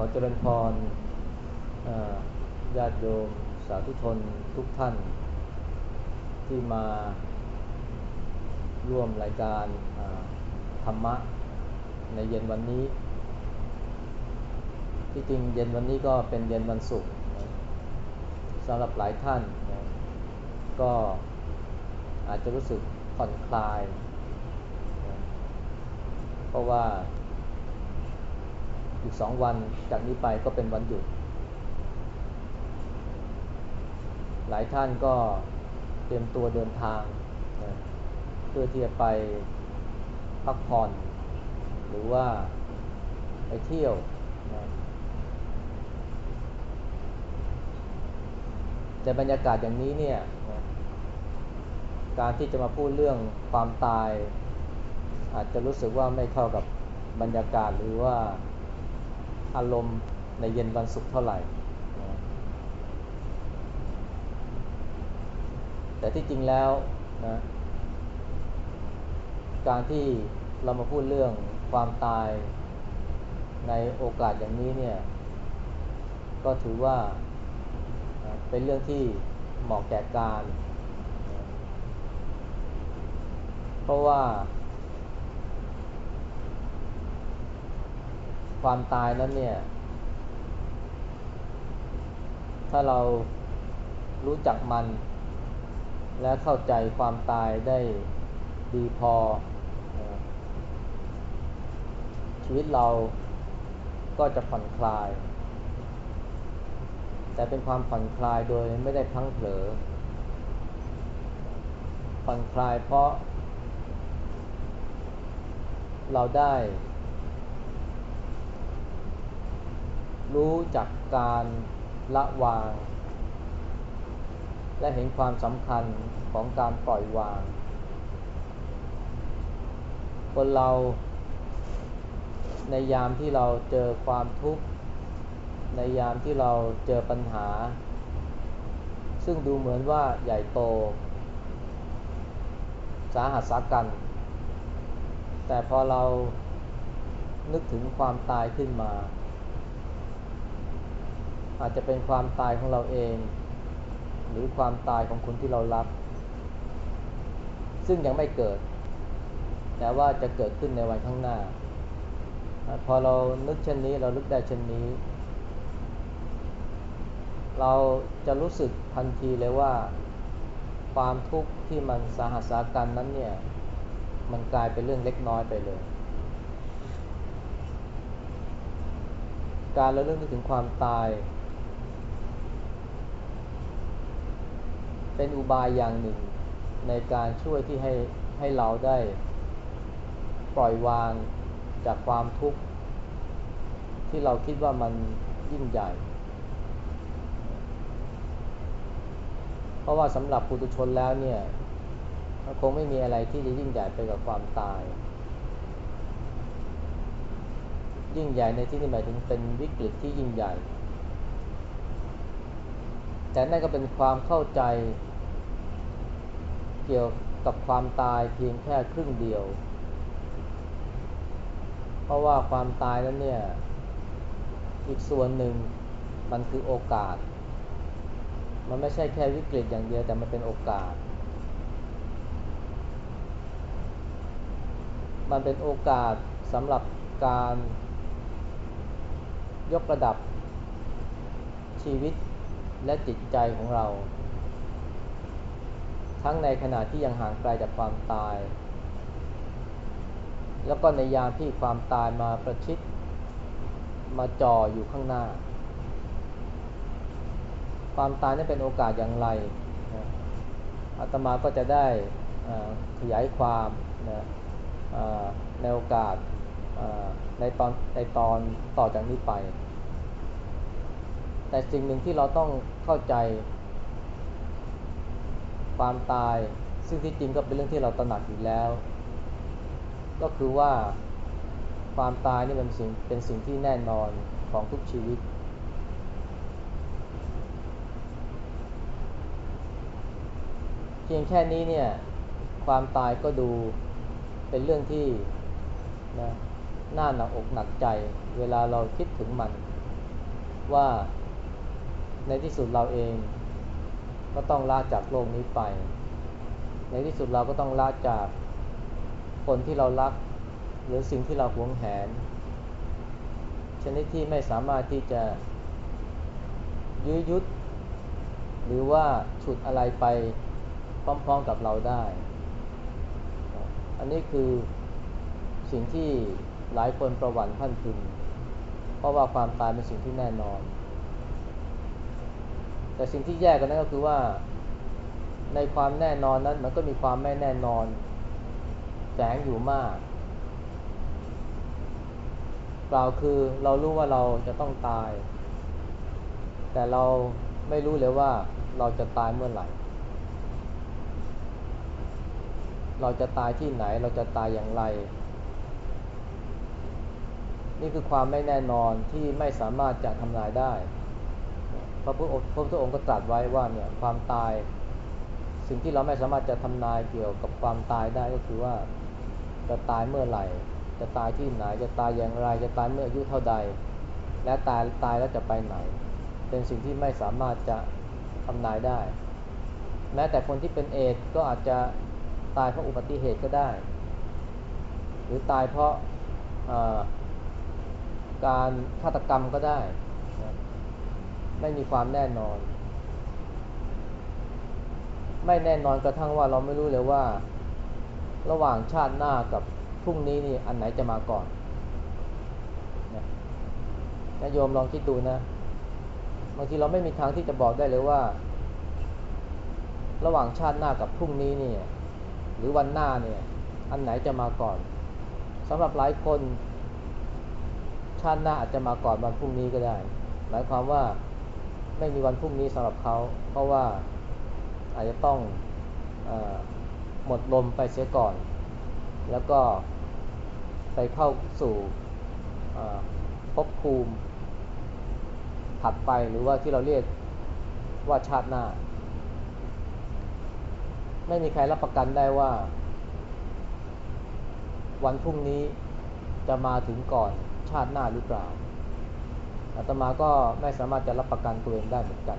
ขอเจริญพรญาติโยมสาธุชนทุกท่าน ที่มาร่วมรายการธรรมะในเย็นวันนี้ ที่จริงเย็นวันนี้ก็เป็นเย็นวันศุกร์สำหรับหลายท่าน ก็อาจจะรู้สึกผ่อนคลาย เพราะว่า อีกสองวันจากนี้ไปก็เป็นวันหยุด หลายท่านก็เตรียมตัวเดินทางนะเพื่อที่จะไปพักผ่อน หรือว่าไปเที่ยวนะแต่บรรยากาศอย่างนี้เนี่ยนะการที่จะมาพูดเรื่องความตาย อาจจะรู้สึกว่าไม่เข้ากับบรรยากาศหรือว่า อารมณ์ในเย็นวันศุกร์เท่าไหร่ แต่ที่จริงแล้วนะการที่เรามาพูดเรื่องความตายในโอกาสอย่างนี้เนี่ย ก็ถือว่าเป็นเรื่องที่เหมาะแก่การ เพราะว่า ความตายนั้นเนี่ย ถ้าเรารู้จักมัน และเข้าใจความตายได้ดีพอ ชีวิตเราก็จะผ่อนคลาย แต่เป็นความผ่อนคลายโดยไม่ได้พังเผลอ ผ่อนคลายเพราะ เราได้ รู้จักการละวาง และเห็นความสำคัญของการปล่อยวาง คนเราในยามที่เราเจอความทุกข์ ในยามที่เราเจอปัญหา ซึ่งดูเหมือนว่าใหญ่โต สาหัสสากัน แต่พอเรานึกถึงความตายขึ้นมา อาจจะเป็นความตายของเราเอง หรือความตายของคนที่เรารัก ซึ่งยังไม่เกิด แต่ว่าจะเกิดขึ้นในวันข้างหน้า พอเรานึกเช่นนี้เราลึกได้เช่นนี้ เราจะรู้สึกทันทีเลยว่า ความทุกข์ที่มันสาหัสสากันนั้นเนี่ยมันกลายเป็นเรื่องเล็กน้อยไปเลย การเราเรื่องนึกถึงความตาย เป็นอุบายอย่างหนึ่ง ในการช่วยที่ให้ให้เราได้ ปล่อยวางจากความทุกข์ที่เราคิดว่ามันยิ่งใหญ่ เพราะว่าสำหรับปุถุชนแล้วเนี่ยคงไม่มีอะไรที่จะยิ่งใหญ่ไปกับความตาย ยิ่งใหญ่ในที่นี้หมายถึงเป็นวิกฤตที่ยิ่งใหญ่ แต่นั่นก็เป็นความเข้าใจ เกี่ยวกับความตายเพียงแค่ครึ่งเดียว เพราะว่าความตายนั้นเนี่ย อีกส่วนหนึ่งมันคือโอกาส มันไม่ใช่แค่วิกฤตอย่างเดียวแต่มันเป็นโอกาส มันเป็นโอกาสสำหรับการยกระดับชีวิตและจิตใจของเรา ทั้งในขณะที่ยังห่างไกลจากความตาย แล้วก็ในยามที่ความตายมาประชิดมาจ่ออยู่ข้างหน้า ความตายนั้นเป็นโอกาสอย่างไรอาตมาก็จะได้ขยายความนะในโอกาสในตอนในตอนต่อจากนี้ไป แต่สิ่งหนึ่งที่เราต้องเข้าใจ ความตาย ซึ่งที่จริงก็เป็นเรื่องที่เราตระหนักอยู่แล้ว ก็คือว่าความตายนี่เป็นสิ่งเป็นสิ่งที่แน่นอนของทุกชีวิต เพียงแค่นี้เนี่ยความตายก็ดูเป็นเรื่องที่นะน่าหนักอกหนักใจ เวลาเราคิดถึงมัน ว่าในที่สุดเราเอง ก็ต้องลาจากโลกนี้ไป ในที่สุดเราก็ต้องลาจากคนที่เรารัก หรือสิ่งที่เราหวงแหน ชนิดที่ไม่สามารถที่จะยื้อยุด หรือว่าฉุดอะไรไปพร้อมๆกับเราได้ อันนี้คือสิ่งที่หลายคนประวัติท่านพึงเพราะว่าความตายเป็นสิ่งที่แน่นอน แต่สิ่งที่แย่กันนั้นก็คือว่า ในความแน่นอนนั้นมันก็มีความไม่แน่นอนแฝงอยู่มากกล่าวคือเรารู้ว่าเราจะต้องตาย แต่เราไม่รู้เลยว่าเราจะตายเมื่อไหร่ เราจะตายที่ไหนเราจะตายอย่างไร นี่คือความไม่แน่นอนที่ไม่สามารถจะทำนายได้ ระพุทธพระพุทธองค์ก็ตรัสไว้ว่าเนี่ยความตาย สิ่งที่เราไม่สามารถจะทำนายเกี่ยวกับความตายได้ก็คือว่าจะตายเมื่อไหร่ จะตายที่ไหน จะตายอย่างไร จะตายเมื่ออายุเท่าใด และตายตายแล้วจะไปไหน เป็นสิ่งที่ไม่สามารถจะทำนายได้ แม้แต่คนที่เป็นเอดก็อาจจะตายเพราะอุบัติเหตุก็ได้ หรือตายเพราะการฆาตกรรมก็ได้ ไม่มีความแน่นอน ไม่แน่นอนกระทั่งว่าเราไม่รู้เลยว่า ระหว่างชาติหน้ากับพรุ่งนี้นี่อันไหนจะมาก่อนนะโยมลองคิดดูนะบางทีเราไม่มีทางที่จะบอกได้เลยว่า ระหว่างชาติหน้ากับพรุ่งนี้นี่หรือวันหน้าเนี่ย อันไหนจะมาก่อนสำหรับหลายคนชาติหน้าอาจจะมาก่อนวันพรุ่งนี้ก็ได้ หมายความว่า ไม่มีวันพรุ่งนี้สำหรับเขา เพราะว่าอาจจะต้องอหมดลมไปเสียก่อน แล้วก็ไปเข้าสู่ภพภูมิถัดไปหรือว่าที่เราเรียกว่าชาติหน้า ไม่มีใครรับประกันได้ว่า วันพรุ่งนี้จะมาถึงก่อนชาติหน้าหรือเปล่า อาตมาก็ไม่สามารถจะรับประกันตัวเองได้เหมือนกัน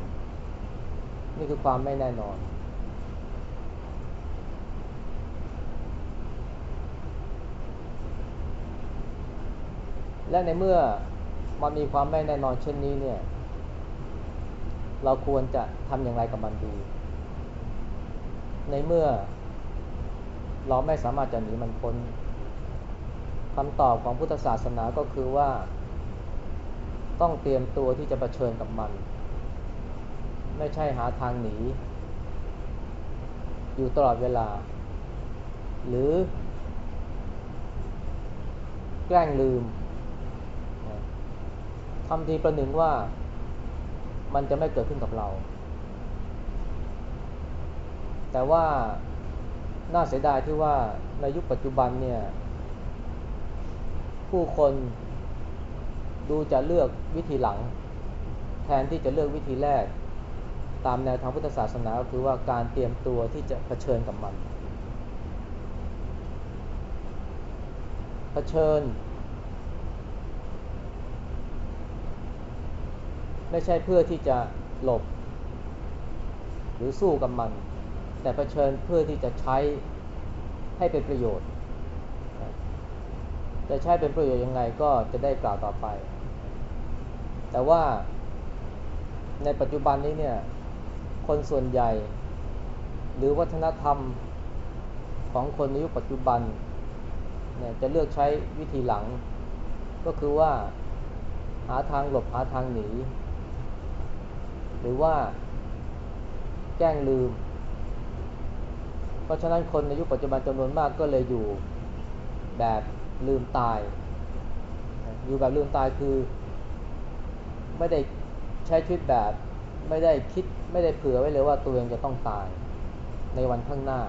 นี่คือความไม่แน่นอน และในเมื่อมันมีความไม่แน่นอนเช่นนี้เนี่ย เราควรจะทำอย่างไรกับมันดี ในเมื่อเราไม่สามารถจะหนีมันพ้นคำตอบของพุทธศาสนาก็คือว่า ต้องเตรียมตัวที่จะะเผชิญกับมัน ไม่ใช่หาทางหนี อยู่ตลอดเวลา หรือ แกล้งลืมทำทีประหนึ่งว่ามันจะไม่เกิดขึ้นกับเรา แต่ว่าน่าเสียดายที่ว่าในยุคปัจจุบันเนี่ย ผู้คน ดูจะเลือกวิธีหลัง แทนที่จะเลือกวิธีแรก ตามแนวทางพุทธศาสนาก็คือว่าการเตรียมตัวที่จะเผชิญกับมัน เผชิญ ไม่ใช่เพื่อที่จะหลบ หรือสู้กับมัน แต่เผชิญเพื่อที่จะใช้ให้เป็นประโยชน์จะใช้เป็นประโยชน์ยังไงก็จะได้กล่าวต่อไป แต่ว่าในปัจจุบันนี้เนี่ย คนส่วนใหญ่ หรือวัฒนธรรมของคนในยุคปัจจุบันเนี่ยจะเลือกใช้วิธีหลัง ก็คือว่าหาทางหลบหาทางหนี หรือว่าแกล้งลืม เพราะฉะนั้นคนในยุคปัจจุบันจำนวนมากก็เลยอยู่แบบลืมตาย อยู่แบบลืมตายคือ ไม่ได้ใช้ชีวิตแบบไม่ได้คิดไม่ได้เผื่อไว้เลยว่าตัวเองจะต้องตายในวันข้างหน้า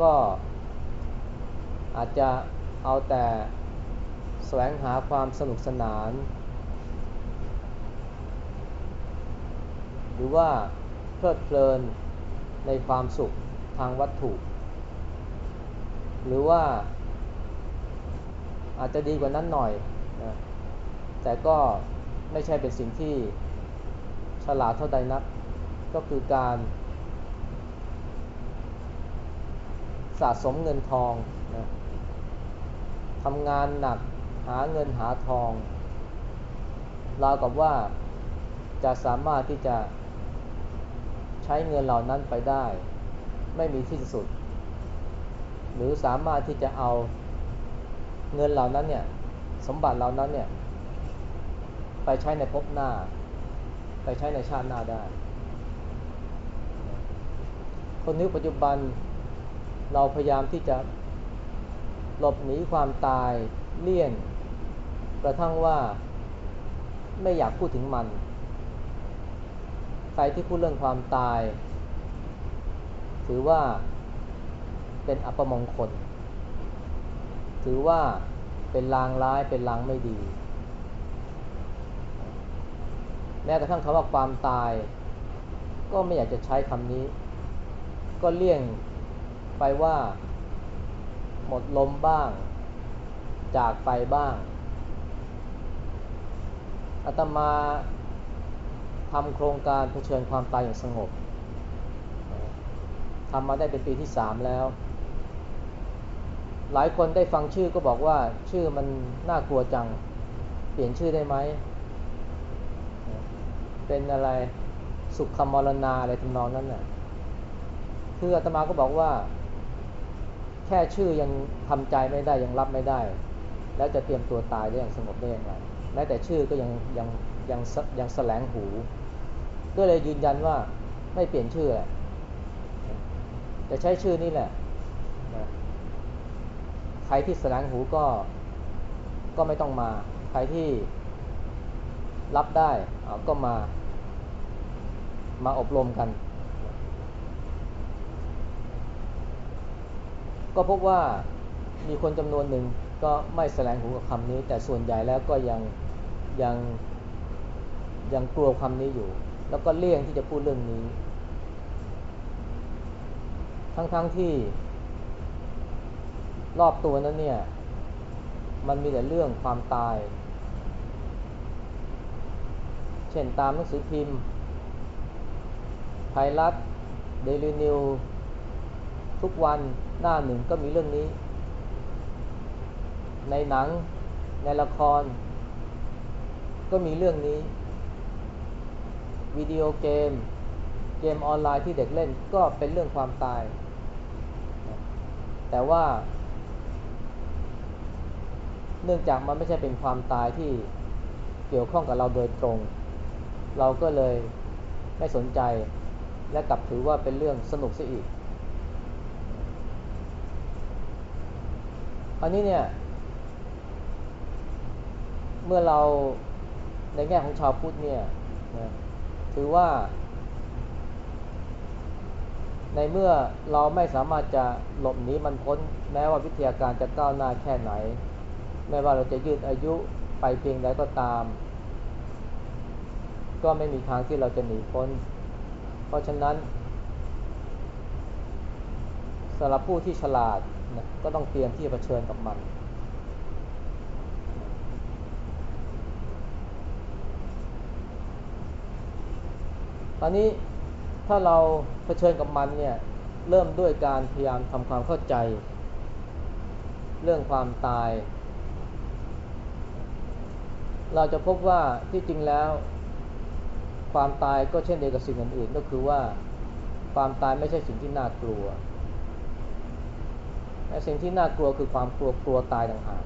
ก็อาจจะเอาแต่แสวงหาความสนุกสนาน หรือว่าเพลิดเพลินในความสุขทางวัตถุ หรือว่าอาจจะดีกว่านั้นหน่อยนะแต่ก็ ไม่ใช่เป็นสิ่งที่ฉลาดเท่าใดนัก ก็คือการ สะสมเงินทองนะทำงานหนักหาเงินหาทองราวกับว่าจะสามารถที่จะใช้เงินเหล่านั้นไปได้ ไม่มีที่สุด หรือสามารถที่จะเอาเงินเหล่านั้นเนี่ยสมบัติเหล่านั้นเนี่ย ไปใช้ในภพหน้า ไปใช้ในชาติหน้าได้ คนนี้ปัจจุบันเราพยายามที่จะหลบหนีความตายเลี่ยงกระทั่งว่าไม่อยากพูดถึงมัน ใครที่พูดเรื่องความตาย ถือว่าเป็นอัปมงคล ถือว่าเป็นลางร้ายเป็นลางไม่ดี แม้กระทั่งคำว่าความตาย ก็ไม่อยากจะใช้คำนี้ ก็เลี่ยงไปว่า หมดลมบ้าง จากไปบ้างอาตมาทำโครงการเผชิญความตายอย่างสงบทำมาได้เป็นปีที่สามแล้ว หลายคนได้ฟังชื่อก็บอกว่าชื่อมันน่ากลัวจัง เปลี่ยนชื่อได้ไหม เป็นอะไรสุขมรณาอะไรทำนองนั้นน่ะคืออาตมาก็บอกว่า แค่ชื่อยังทำใจไม่ได้ยังรับไม่ได้ แล้วจะเตรียมตัวตายได้อย่างสงบได้อย่างไรแม้แต่ชื่อก็ยังยังยังยังแสลงหู ก็เลยยืนยันว่าไม่เปลี่ยนชื่อแหละจะใช้ชื่อนี่แหละใครที่แสลงหูก็ก็ไม่ต้องมา ใครที่ รับได้เขาก็มา มาอบรมกัน ก็พบว่ามีคนจำนวนหนึ่งก็ไม่แสลงหูกับคำนี้ แต่ส่วนใหญ่แล้วก็ยังยังยังกลัวคำนี้อยู่ แล้วก็เลี่ยงที่จะพูดเรื่องนี้ ทั้งๆทที่ รอบตัวนั้นเนี่ย มันมีแต่เรื่องความตาย เช่นตามหนังสือพิมพ์ ไทยรัฐ เดลินิว ทุกวันหน้าหนึ่งก็มีเรื่องนี้ ในหนัง ในละคร ก็มีเรื่องนี้ วิดีโอเกม เกมออนไลน์ที่เด็กเล่นก็เป็นเรื่องความตาย แต่ว่า เนื่องจากมันไม่ใช่เป็นความตายที่เกี่ยวข้องกับเราโดยตรง เราก็เลยไม่สนใจและกลับถือว่าเป็นเรื่องสนุกซะอีก อันนี้เนี่ย เมื่อเราในแง่ของชาวพุทธเนี่ยนะถือว่า ในเมื่อเราไม่สามารถจะหลบหนีมันพ้น แม้ว่าวิทยาการจะก้าวหน้าแค่ไหนไม่ว่าเราจะยืดอายุไปเพียงใดก็ตาม ก็ไม่มีทางที่เราจะหนีพ้น เพราะฉะนั้นสำหรับผู้ที่ฉลาดนะก็ต้องเตรียมที่จะเผชิญกับมัน ตอนนี้ถ้าเราเผชิญกับมันเนี่ยเริ่มด้วยการพยายามทำความเข้าใจ เรื่องความตาย เราจะพบว่าที่จริงแล้ว ความตายก็เช่นเดียวกับสิ่งอื่นๆ ก็คือว่าความตายไม่ใช่สิ่งที่น่ากลัวแต่สิ่งที่น่ากลัวคือความกลัวกลัวตายต่างหาก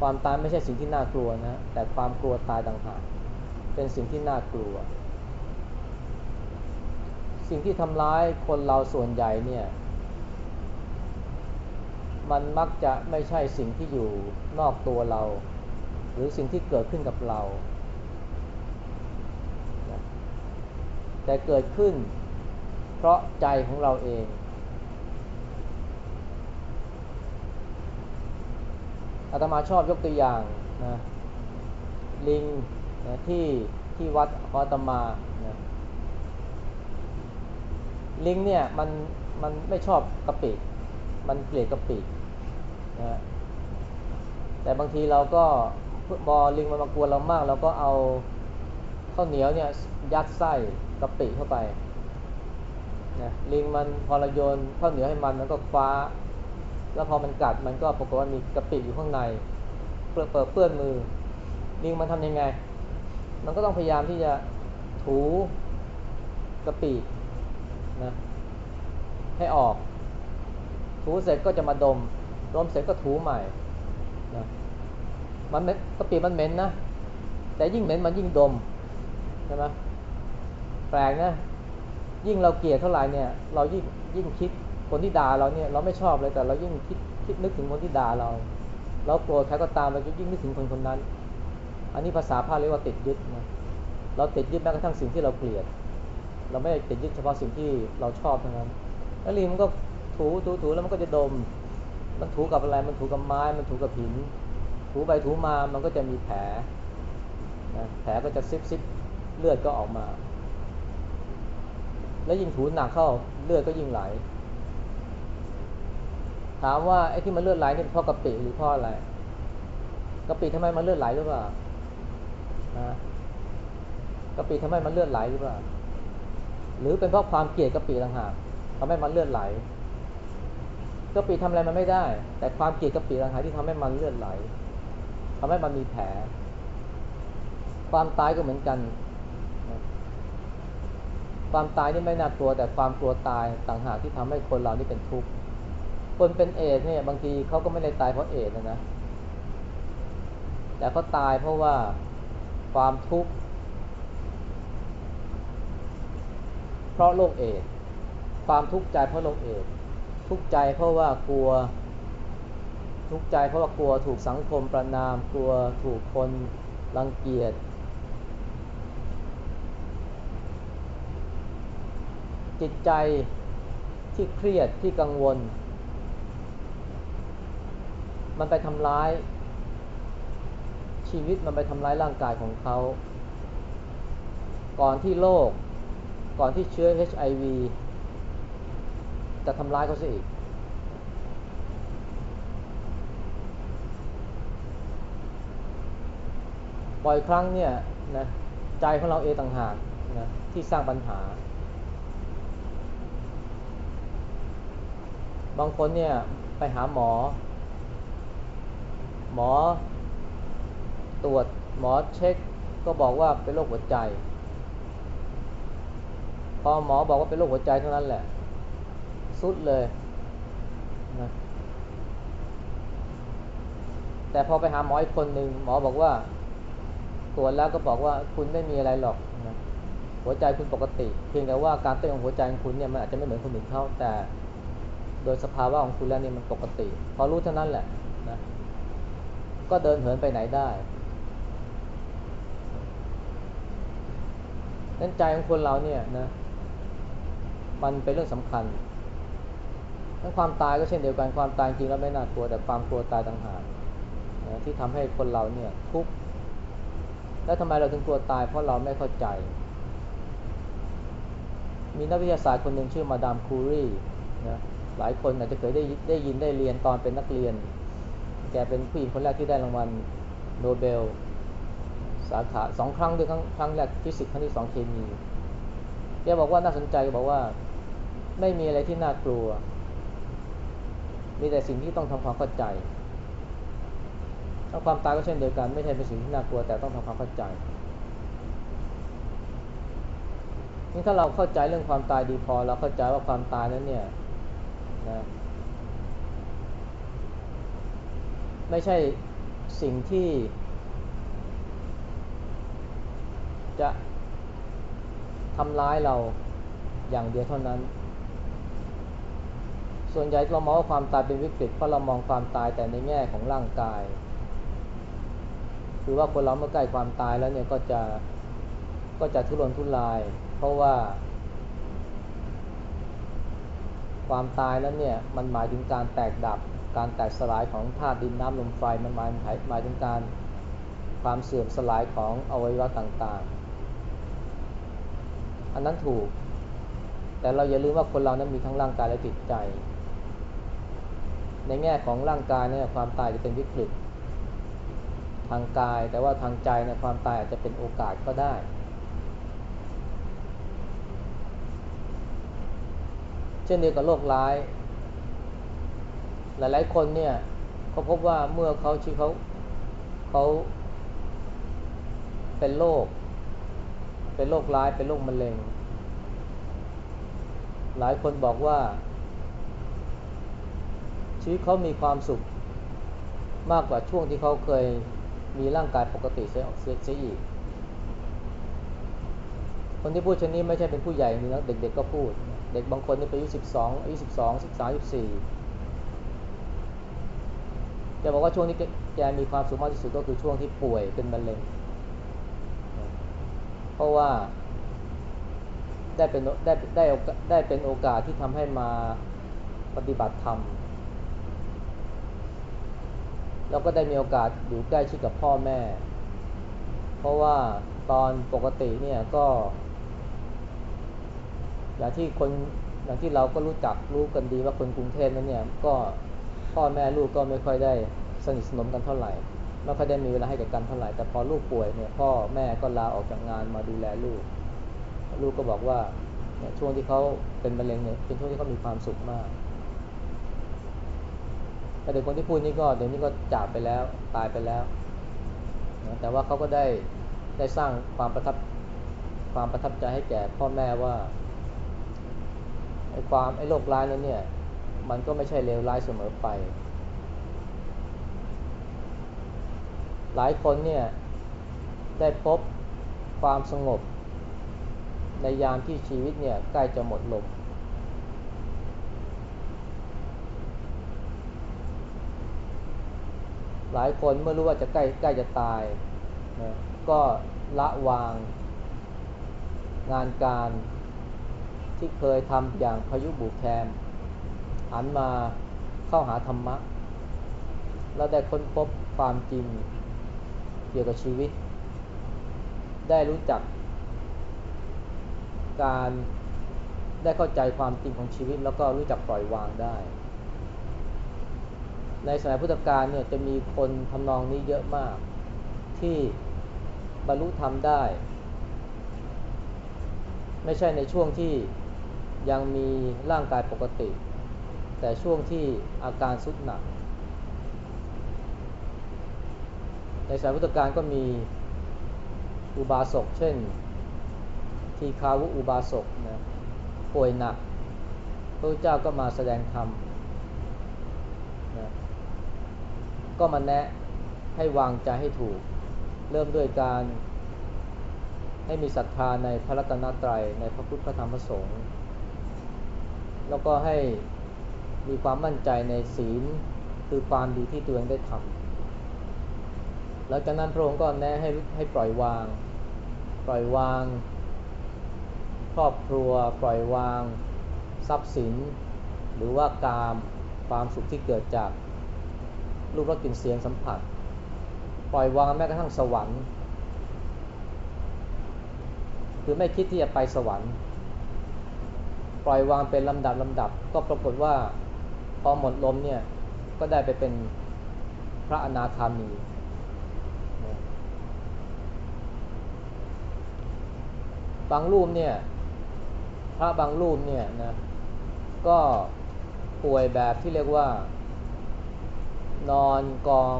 ความตายไม่ใช่สิ่งที่น่ากลัวนะ แต่ความกลัวตายต่างหาก เป็นสิ่งที่น่ากลัว สิ่งที่ทำร้ายคนเราส่วนใหญ่เนี่ย มันมักจะไม่ใช่สิ่งที่อยู่นอกตัวเรา หรือสิ่งที่เกิดขึ้นกับเรา แต่เกิดขึ้น เพราะใจของเราเอง อาตมาชอบยกตัวอย่างนะลิงนะที่ที่วัดของอาตมานะลิงเนี่ยมันมันไม่ชอบกะปิ มันเกลียดกะปินะแต่บางทีเราก็บอลิงมันมากวนเรามากเราก็เอาข้าวเหนียวเนี่ยยัดไส้ กะปิเข้าไปนะลิงมันพอเราโยนข้าวเหนียวให้มันมันก็คว้า แล้วพอมันกัดมันก็ปรากฏว่ามีกะปิอยู่ข้างในเปื้อนเปื้อนมือ ลิงมันทำยังไง มันก็ต้องพยายามที่จะถูกะปินะให้ออก ถูเสร็จก็จะมาดมดมเสร็จก็ถูใหม่นะมันกะปิมันเหม็นนะแต่ยิ่งเหม็นมันยิ่งดมใช่ไหม ปลกนะ ยิ่งเราเกลียดเท่าไหร่เนี่ย เรายิ่งยิ่งคิดคนที่ด่าเราเนี่ย เราไม่ชอบเลยแต่เรายิ่งคิดคิดนึกถึงคนที่ด่าเรา เราโกรธใครก็ตามเราจะยิ่งนึกถึงคนคนนั้น อันนี้ภาษาพาเรียกว่าติดยึดนะเราติดยึดแม้กระทั่งสิ่งที่เราเกลียด เราไม่ติดยึดเฉพาะสิ่งที่เราชอบเท่านั้นแล้วลิมันก็ถูถูถูแล้วมันก็จะดม มันถูกับอะไร มันถูกับไม้ มันถูกับหิน ถูไปถูมา มันก็จะมีแผลนะแผลก็จะซิบซิบเลือดก็ออกมา แล้วยิ่งถูหนักเข้าเลือดก็ยิ่งไหล ถามว่าไอ้ที่มันเลือดไหลนี่เพราะกะปิหรือเพราะอะไรกะปิทำไมมันเลือดไหลหรือเปล่านะกะปิทำให้มันเลือดไหลหรือเปล่า หรือเป็นเพราะความเกลียดกะปิต่างหากทำให้มันเลือดไหลกะปิทำอะไรมันไม่ได้ แต่ความเกลียดกะปิต่างหากที่ทำให้มันเลือดไหลทำให้มันมีแผล ความตายก็เหมือนกัน ความตายนี่ไม่น่ากลัวแต่ความกลัวตายต่างหากที่ทำให้คนเรานี่เป็นทุกข์คนเป็นเอดเนี่ยบางทีเขาก็ไม่ได้ตายเพราะเอดนะนะแต่เขาตายเพราะว่าความทุกข์เพราะโรคเอดความทุกข์ใจเพราะโรคเอดทุกข์ใจเพราะว่ากลัว ทุกข์ใจเพราะว่ากลัวถูกสังคมประนาม กลัวถูกคนรังเกียจ จิตใจที่เครียดที่กังวล มันไปทำร้าย ชีวิตมันไปทำร้ายร่างกายของเขา ก่อนที่โรคก่อนที่เชื้อ HIV จะทำร้ายเขาซะอีก บ่อยครั้งเนี่ยนะใจของเราเองต่างหากนะที่สร้างปัญหา บางคนเนี่ยไปหาหมอ หมอตรวจหมอเช็คก็บอกว่าเป็นโรคหัวใจ พอหมอบอกว่าเป็นโรคหัวใจเท่านั้นแหละสุดเลยนะแต่พอไปหาหมออีกคนหนึ่งหมอบอกว่า ตรวจแล้วก็บอกว่าคุณไม่มีอะไรหรอกนะหัวใจคุณปกติ เพียงแต่ว่าการเต้นของหัวใจของคุณเนี่ยมันอาจจะไม่เหมือนคนอื่นเขาแต่ โดยสภาวะของคุณแล้วนี่มันปกติ พอรู้เท่านั้นแหละนะก็เดินเหินไปไหนได้นั้นใจของคนเราเนี่ยนะ มันเป็นเรื่องสำคัญทั้งความตายก็เช่นเดียวกันความตายจริงแล้วไม่น่ากลัวแต่ความกลัวตายต่างหากนะที่ทำให้คนเราเนี่ยทุกข์แล้วทำไมเราถึงกลัวตายเพราะเราไม่เข้าใจ มีนักวิทยาศาสตร์คนหนึ่งชื่อมาดามคูรีนะ หลายคนอาจจะเคยได้ได้ยินได้เรียนตอนเป็นนักเรียน แกเป็นผู้หญิงคนแรกที่ได้รางวัลโนเบล สาขาสองครั้งด้วยครั้งครั้งแรกฟิสิกส์ครั้งที่สองเคมี แกบอกว่าน่าสนใจบอกว่าไม่มีอะไรที่น่ากลัว มีแต่สิ่งที่ต้องทำความเข้าใจถ้าความตายก็เช่นเดียวกัน ไม่ใช่เป็นสิ่งที่น่ากลัวแต่ต้องทำความเข้าใจนี่ถ้าเราเข้าใจเรื่องความตายดีพอ เราเข้าใจว่าความตายนั้นเนี่ย นะไม่ใช่สิ่งที่ จะทำร้ายเราอย่างเดียวเท่านั้น ส่วนใหญ่เรามองว่าความตายเป็นวิกฤตเพราะเรามองความตายแต่ในแง่ของร่างกาย คือว่าคนเราเมื่อใกล้ความตายแล้วเนี่ยก็จะก็จะทุรนทุราย เพราะว่า ความตายแล้วเนี่ยมันหมายถึงการแตกดับ การแตกสลายของธาตุดินน้ำลมไฟมันหมายหมายถึงการความเสื่อมสลายของอวัยวะต่างๆ อันนั้นถูก แต่เราอย่าลืมว่าคนเรานั้นมีทั้งร่างกายและจิตใจ ในแง่ของร่างกายเนี่ยความตายจะเป็นวิกฤตทางกาย แต่ว่าทางใจเนะความตายอาจจะเป็นโอกาสก็ได้ เช่นเดียวกับโรคร้าย หลายๆคนเนี่ยเขาพบว่าเมื่อเขาชีเขาเขาเป็นโรคเป็นโรคร้ายเป็นโรคมะเร็ง หลายคนบอกว่า ชีวิตเขามีความสุขมากกว่าช่วงที่เขาเคยมีร่างกายปกติเสียเสียอีก คนที่พูดเช่นนี้ไม่ใช่เป็นผู้ใหญ่นี่นะเด็กๆก็พูด เด็กบางคนนี่ไปอายุสิบสองอายุสิบสองสิบสามสิบสี่จะบอกว่าช่วงที่แกมีความสุขมากที่สุดก็คือช่วงที่ป่วยเป็นมะเร็ง เพราะว่าได้เป็นได้ได้ได้เป็นโอกาสที่ทำให้มาปฏิบัติธรรมแล้วก็ได้มีโอกาสอยู่ใกล้ชิดกับพ่อแม่ เพราะว่าตอนปกติเนี่ยก็ อย่างที่คนอย่างที่เราก็รู้จักรู้กันดีว่าคนกรุงเทพนั้นเนี่ยก็พ่อแม่ลูกก็ไม่ค่อยได้สนิทสนมกันเท่าไหร่ไม่ค่อยได้มีเวลาให้กับกันเท่าไหร่แต่พอลูกป่วยเนี่ยพ่อแม่ก็ลาออกจากงานมาดูแลลูก ลูกก็บอกว่าช่วงที่เขาเป็นมะเร็งเนี่ยเป็นช่วงที่เขามีความสุขมากแต่เด็กคนที่พูดนี้ก็เดี๋ยวนี้ก็จากไปแล้วตายไปแล้วแต่ว่าเขาก็ได้ได้สร้างความประทับความประทับใจให้แก่พ่อแม่ว่า ไอ้ความไอ้โรคร้ายนั้นเนี่ย มันก็ไม่ใช่เลวร้ายเสมอไป หลายคนเนี่ยได้พบความสงบ ในยามที่ชีวิตเนี่ยใกล้จะหมดลมหลายคนเมื่อรู้ว่าจะใกล้ใกล้จะตายนะก็ละวางงานการ ที่เคยทำอย่างพายุบุกแคมหันมาเข้าหาธรรมะ แล้วได้ค้นพบความจริงเกี่ยวกับชีวิต ได้รู้จัก การได้เข้าใจความจริงของชีวิต แล้วก็รู้จักปล่อยวางได้ ในสมัยพุทธกาลเนี่ยจะมีคนทำนองนี้เยอะมาก ที่บรรลุธรรมได้ ไม่ใช่ในช่วงที่ ยังมีร่างกายปกติ แต่ช่วงที่อาการสุดหนัก ในสมัยพุทธกาลก็มีอุบาสกเช่น ทีคาวุอุบาสกนะป่วยหนักพระเจ้าก็มาแสดงธรรมนะก็มาแนะให้วางใจให้ถูก เริ่มด้วยการให้มีศรัทธาในพระรัตนตรัยในพระพุทธพระธรรมพระสงฆ์ แล้วก็ให้มีความมั่นใจในศีลคือความดีที่ตัวเองได้ทำหลังจากนั้นพระองค์ก็แนะให้ให้ปล่อยวาง ปล่อยวาง ครอบครัว ปล่อยวาง ทรัพย์สิน หรือว่ากามความสุขที่เกิดจากรูปรสกลิ่นเสียงสัมผัส ปล่อยวางแม้กระทั่งสวรรค์ คือไม่คิดที่จะไปสวรรค์ ปล่อยวางเป็นลำดับลำดับ ก็ปรากฏว่าพอหมดลมเนี่ยก็ได้ไปเป็นพระอนาคามี บางรูปเนี่ย พระบางรูปเนี่ยนะก็ป่วยแบบที่เรียกว่า นอนกอง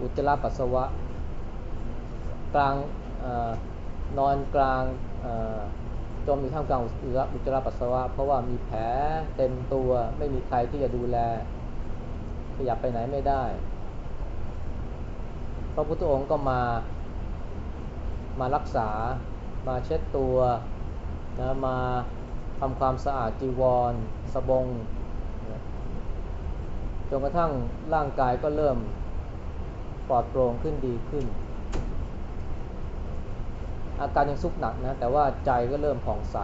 อุจจาระปัสสาวะ กลางนอนกลาง จมอยู่ท่ามกลางอุจจาระปัสสาวะ เพราะว่ามีแผลเต็มตัวไม่มีใครที่จะดูแล ขยับไปไหนไม่ได้ พระพุทธองค์ก็มา มารักษา มาเช็ดตัวนะมาทำความสะอาดจีวร สบงจนกระทั่งร่างกายก็เริ่มปลอดโปร่งขึ้นดีขึ้น อาการยังซุกหนักนะแต่ว่าใจก็เริ่มผ่องใส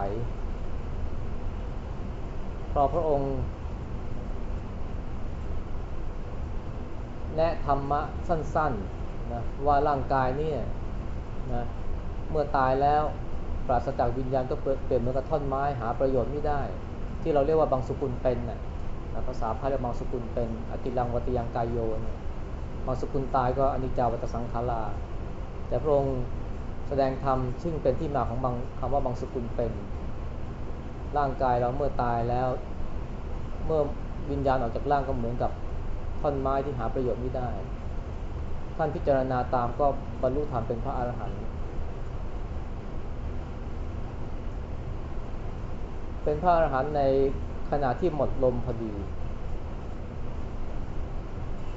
พอพระองค์ แนะธรรมะสั้นๆนะว่าร่างกายนี่นะเมื่อตายแล้วปราศจากวิญญาณก็เปลี่ยนเหมือนกับท่อนไม้หาประโยชน์ไม่ได้ ที่เราเรียกว่าบางสุกุลเป็นนะภาษาพระเรียกมังสุกุลเป็นอติลังวัติยังกายโยนี่ยพอบางสุกุลตายก็อนิจจาวัตสังขาราแต่พระองค์ แสดงธรรมซึ่งเป็นที่มาของบางคำว่าบางสกุลเป็น ร่างกายเราเมื่อตายแล้ว เมื่อวิญญาณออกจากร่างก็เหมือนกับท่อนไม้ที่หาประโยชน์ไม่ได้ ท่านพิจารณาตามก็บรรลุธรรมเป็นพระอรหันต์เป็นพระอรหันต์ในขณะที่หมดลมพอดี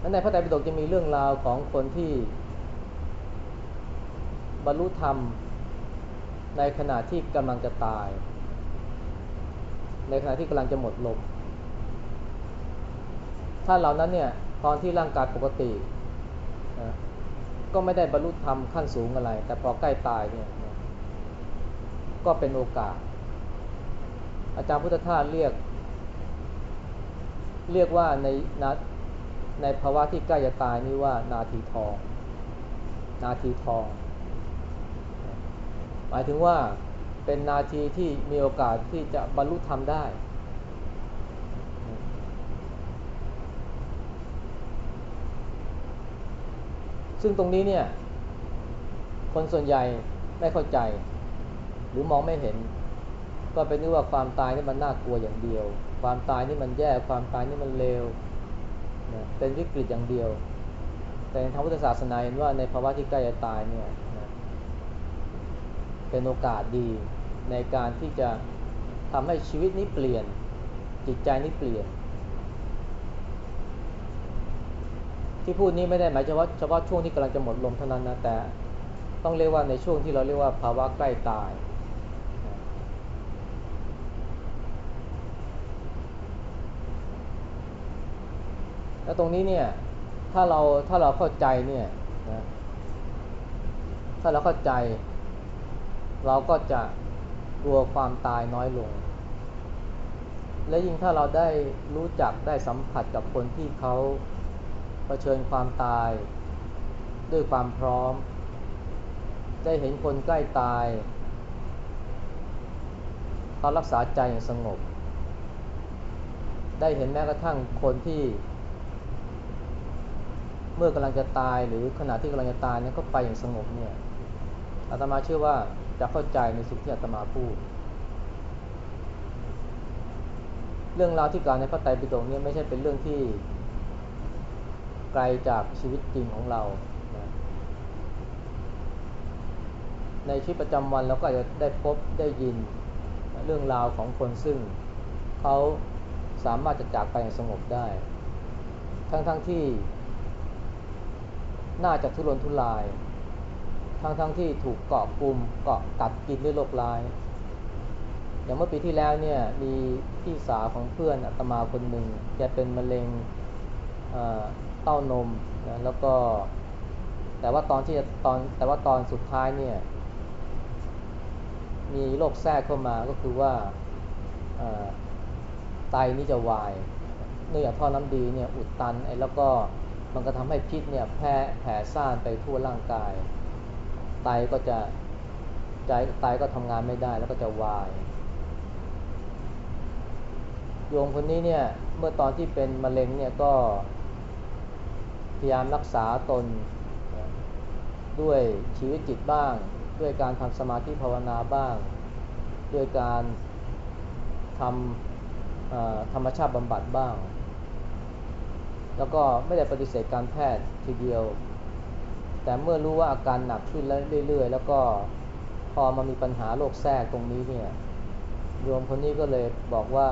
และในพระไตรปิฎกจะมีเรื่องราวของคนที่ บรรลุธรรม ในขณะที่กำลังจะตาย ในขณะที่กำลังจะหมดลมถ้านเหล่านั้นเนี่ยตอนที่ร่างกายปกตินะก็ไม่ได้บรรลุธรรมขั้นสูงอะไร แต่พอใกล้ตายเนี่ยก็เป็นโอกาส อาจารย์พุทธทาสเรียก เรียกว่าในนัดในภาวะที่ใกล้จะตายนี่ว่านาทีทอง นาทีทอง หมายถึงว่าเป็นนาทีที่มีโอกาสที่จะบรรลุธรรมได้ ซึ่งตรงนี้เนี่ย คนส่วนใหญ่ไม่เข้าใจ หรือมองไม่เห็น ก็เป็นนึกว่าความตายนี่มันน่ากลัวอย่างเดียว ความตายนี่มันแย่ความตายนี่มันเลวเป็นวิกฤตอย่างเดียว แต่ทางพุทธศาสนาเห็นว่าในภาวะที่ใกล้จะตายเนี่ย เป็นโอกาสดีในการที่จะทำให้ชีวิตนี้เปลี่ยน จิตใจนี้เปลี่ยน ที่พูดนี้ไม่ได้หมายเฉพาะเฉพาะช่วงที่กำลังจะหมดลมเท่านั้นนะแต่ต้องเรียกว่าในช่วงที่เราเรียกว่าภาวะใกล้ตาย แล้วตรงนี้เนี่ยถ้าเราถ้าเราเข้าใจเนี่ยนะถ้าเราเข้าใจ เราก็จะกลัวความตายน้อยลง และยิ่งถ้าเราได้รู้จักได้สัมผัสกับคนที่เขาเผชิญความตาย ด้วยความพร้อม ได้เห็นคนใกล้ตายเขารักษาใจอย่างสงบ ได้เห็นแม้กระทั่งคนที่ เมื่อกำลังจะตายหรือขณะที่กำลังจะตายเนี่ยก็ไปอย่างสงบเนี่ยอาตมาเชื่อว่า จะเข้าใจในสิ่งที่อาตมาพูด เรื่องราวที่กล่าวในพระไตรปิฎกเนี่ยไม่ใช่เป็นเรื่องที่ไกลจากชีวิตจริงของเรานะในชีวิตประจำวันเราก็อาจจะได้พบได้ยินเรื่องราวของคนซึ่งเขาสามารถจะจากไปอย่างสงบได้ ทั้งๆทที่น่าจะทุรนทุราย ทั้งๆทที่ถูกเกาะกลุ่มเกาะกัดกินด้วยโรคร้าย อย่างเมื่อปีที่แล้วเนี่ยมีพี่สาวของเพื่อนอาตมาคนหนึ่งแกเป็นมะเร็งเต้านมนะแล้วก็แต่ว่าตอนที่ตอนแต่ว่าตอนสุดท้ายเนี่ยมีโรคแทรกเข้ามาก็คือว่าไตนี่จะวายเนื่องจากท่อน้ำดีเนี่ยอุดตันไอ้แล้วก็มันก็ทำให้พิษเนี่ยแพร่แผ่ซ่านไปทั่วร่างกาย ไตก็จะใจไตก็ทำงานไม่ได้แล้วก็จะวายโยมคนนี้เนี่ยเมื่อตอนที่เป็นมะเร็งเนี่ยก็พยายามรักษาตนด้วยชีวิตจิตบ้าง ด้วยการทำสมาธิภาวนาบ้าง ด้วยการทำธรรมชาติบำบัดบ้าง แล้วก็ไม่ได้ปฏิเสธการแพทย์ทีเดียว แต่เมื่อรู้ว่าอาการหนักขึ้นแล้วเรื่อย ๆ แล้วก็พอมามีปัญหาโรคแทรกตรงนี้เนี่ยโยมคนนี้ก็เลยบอกว่า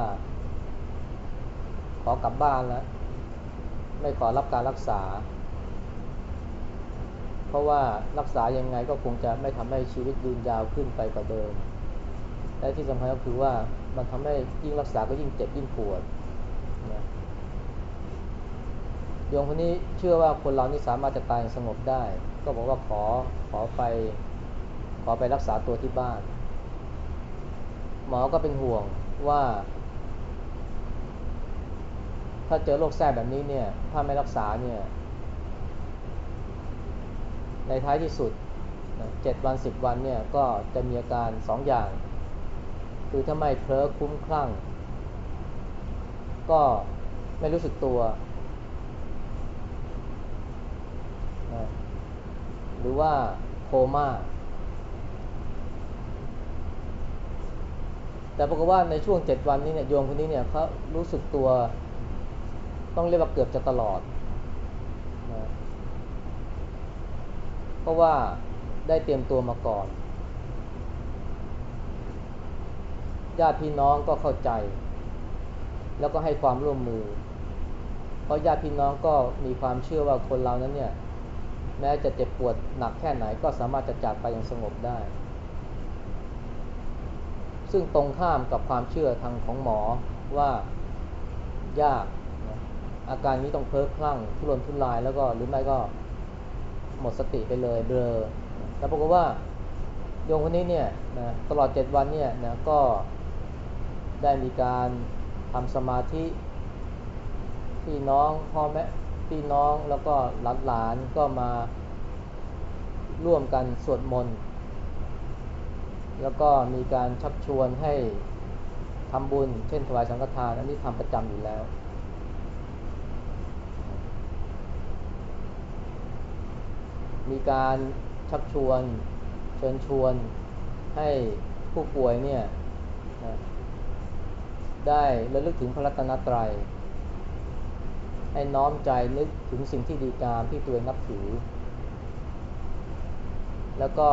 ขอกลับบ้านแล้ว ไม่ขอรับการรักษา เพราะว่ารักษายังไงก็คงจะไม่ทำให้ชีวิตยืนยาวขึ้นไปกว่าเดิม และที่สำคัญก็คือว่ามันทำให้ยิ่งรักษาก็ยิ่งเจ็บยิ่งปวดนะ โยมคนนี้เชื่อว่าคนเรานี่สามารถจะตายสงบได้ ก็บอกว่าขอขอไป ขอไปรักษาตัวที่บ้าน หมอก็เป็นห่วงว่า ถ้าเจอโรคแทรกแบบนี้เนี่ย ถ้าไม่รักษาเนี่ย ในท้ายที่สุดเจ็ดวันสิบวันเนี่ยก็จะมีอาการสองอย่าง คือถ้าไม่เพ้อคุ้มคลั่ง ก็ไม่รู้สึกตัว หรือว่าโคม่า แต่ปรากฏว่าในช่วงเจ็ดวันนี้เนี่ยโยมคนนี้เนี่ยเขารู้สึกตัวต้องเรียกว่าเกือบจะตลอดนะเพราะว่าได้เตรียมตัวมาก่อน ญาติพี่น้องก็เข้าใจ แล้วก็ให้ความร่วมมือ เพราะญาติพี่น้องก็มีความเชื่อว่าคนเรานั้นเนี่ย แม้จะเจ็บปวดหนักแค่ไหนก็สามารถจะจากไปอย่างสงบได้ ซึ่งตรงข้ามกับความเชื่อทางของหมอว่ายากนะอาการนี้ต้องเพ้อคลั่งทุรนทุรายแล้วก็หรือไม่ก็หมดสติไปเลยเบลอแต่ปรากฏว่าโยมคนนี้เนี่ยนะตลอดเจ็ดวันเนี่ยนะก็ได้มีการทำสมาธิพี่น้องพ่อแม่ พี่น้องแล้วก็หลานๆก็มาร่วมกันสวดมนต์แล้วก็มีการชักชวนให้ทำบุญ เช่นถวายสังฆทาน อันนี้ทำประจำอยู่แล้ว มีการชักชวนเชิญชวนให้ผู้ป่วยเนี่ยได้ระลึกถึงพระรัตนตรัย ให้น้อมใจนึกถึงสิ่งที่ดีงามที่ตัวเองนับถือ แล้วก็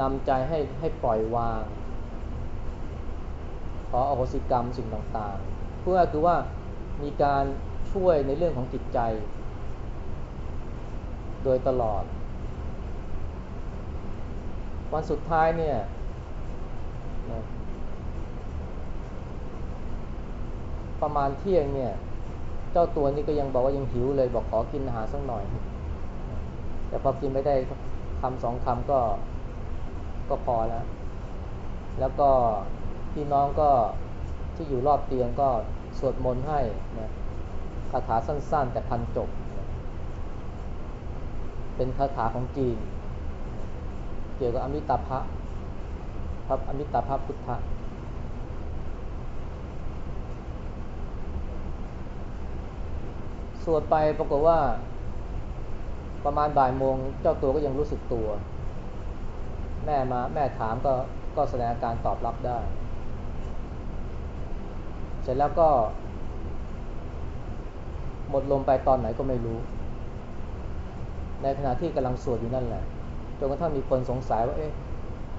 นำใจให้ให้ปล่อยวาง ขออโหสิกรรมสิ่งต่างๆ เพื่อคือว่ามีการช่วยในเรื่องของจิตใจ โดยตลอด วันสุดท้ายเนี่ยประมาณเที่ยงเนี่ย เจ้าตัวนี้ก็ยังบอกว่ายังหิวเลยบอกขอกินอาหารสักหน่อย แต่พอกินไม่ได้คำสองคำก็ก็พอแล้ว แล้วก็พี่น้องก็ที่อยู่รอบเตียงก็สวดมนต์ให้นะคาถาสั้นๆ แต่พันจบเป็นคาถาของจีน เกี่ยวกับอมิตาภะพระอมิตาภะพุทธะ สวดไปปรากฏว่า ประมาณบ่ายโมง เจ้าตัวก็ยังรู้สึกตัว แม่มาแม่ถามก็ก็แสดงอาการตอบรับได้ เสร็จแล้วก็ หมดลมไปตอนไหนก็ไม่รู้ ในขณะที่กำลังสวดอยู่นั่นแหละจนกระทั่งมีคนสงสัยว่า เอ๊ะ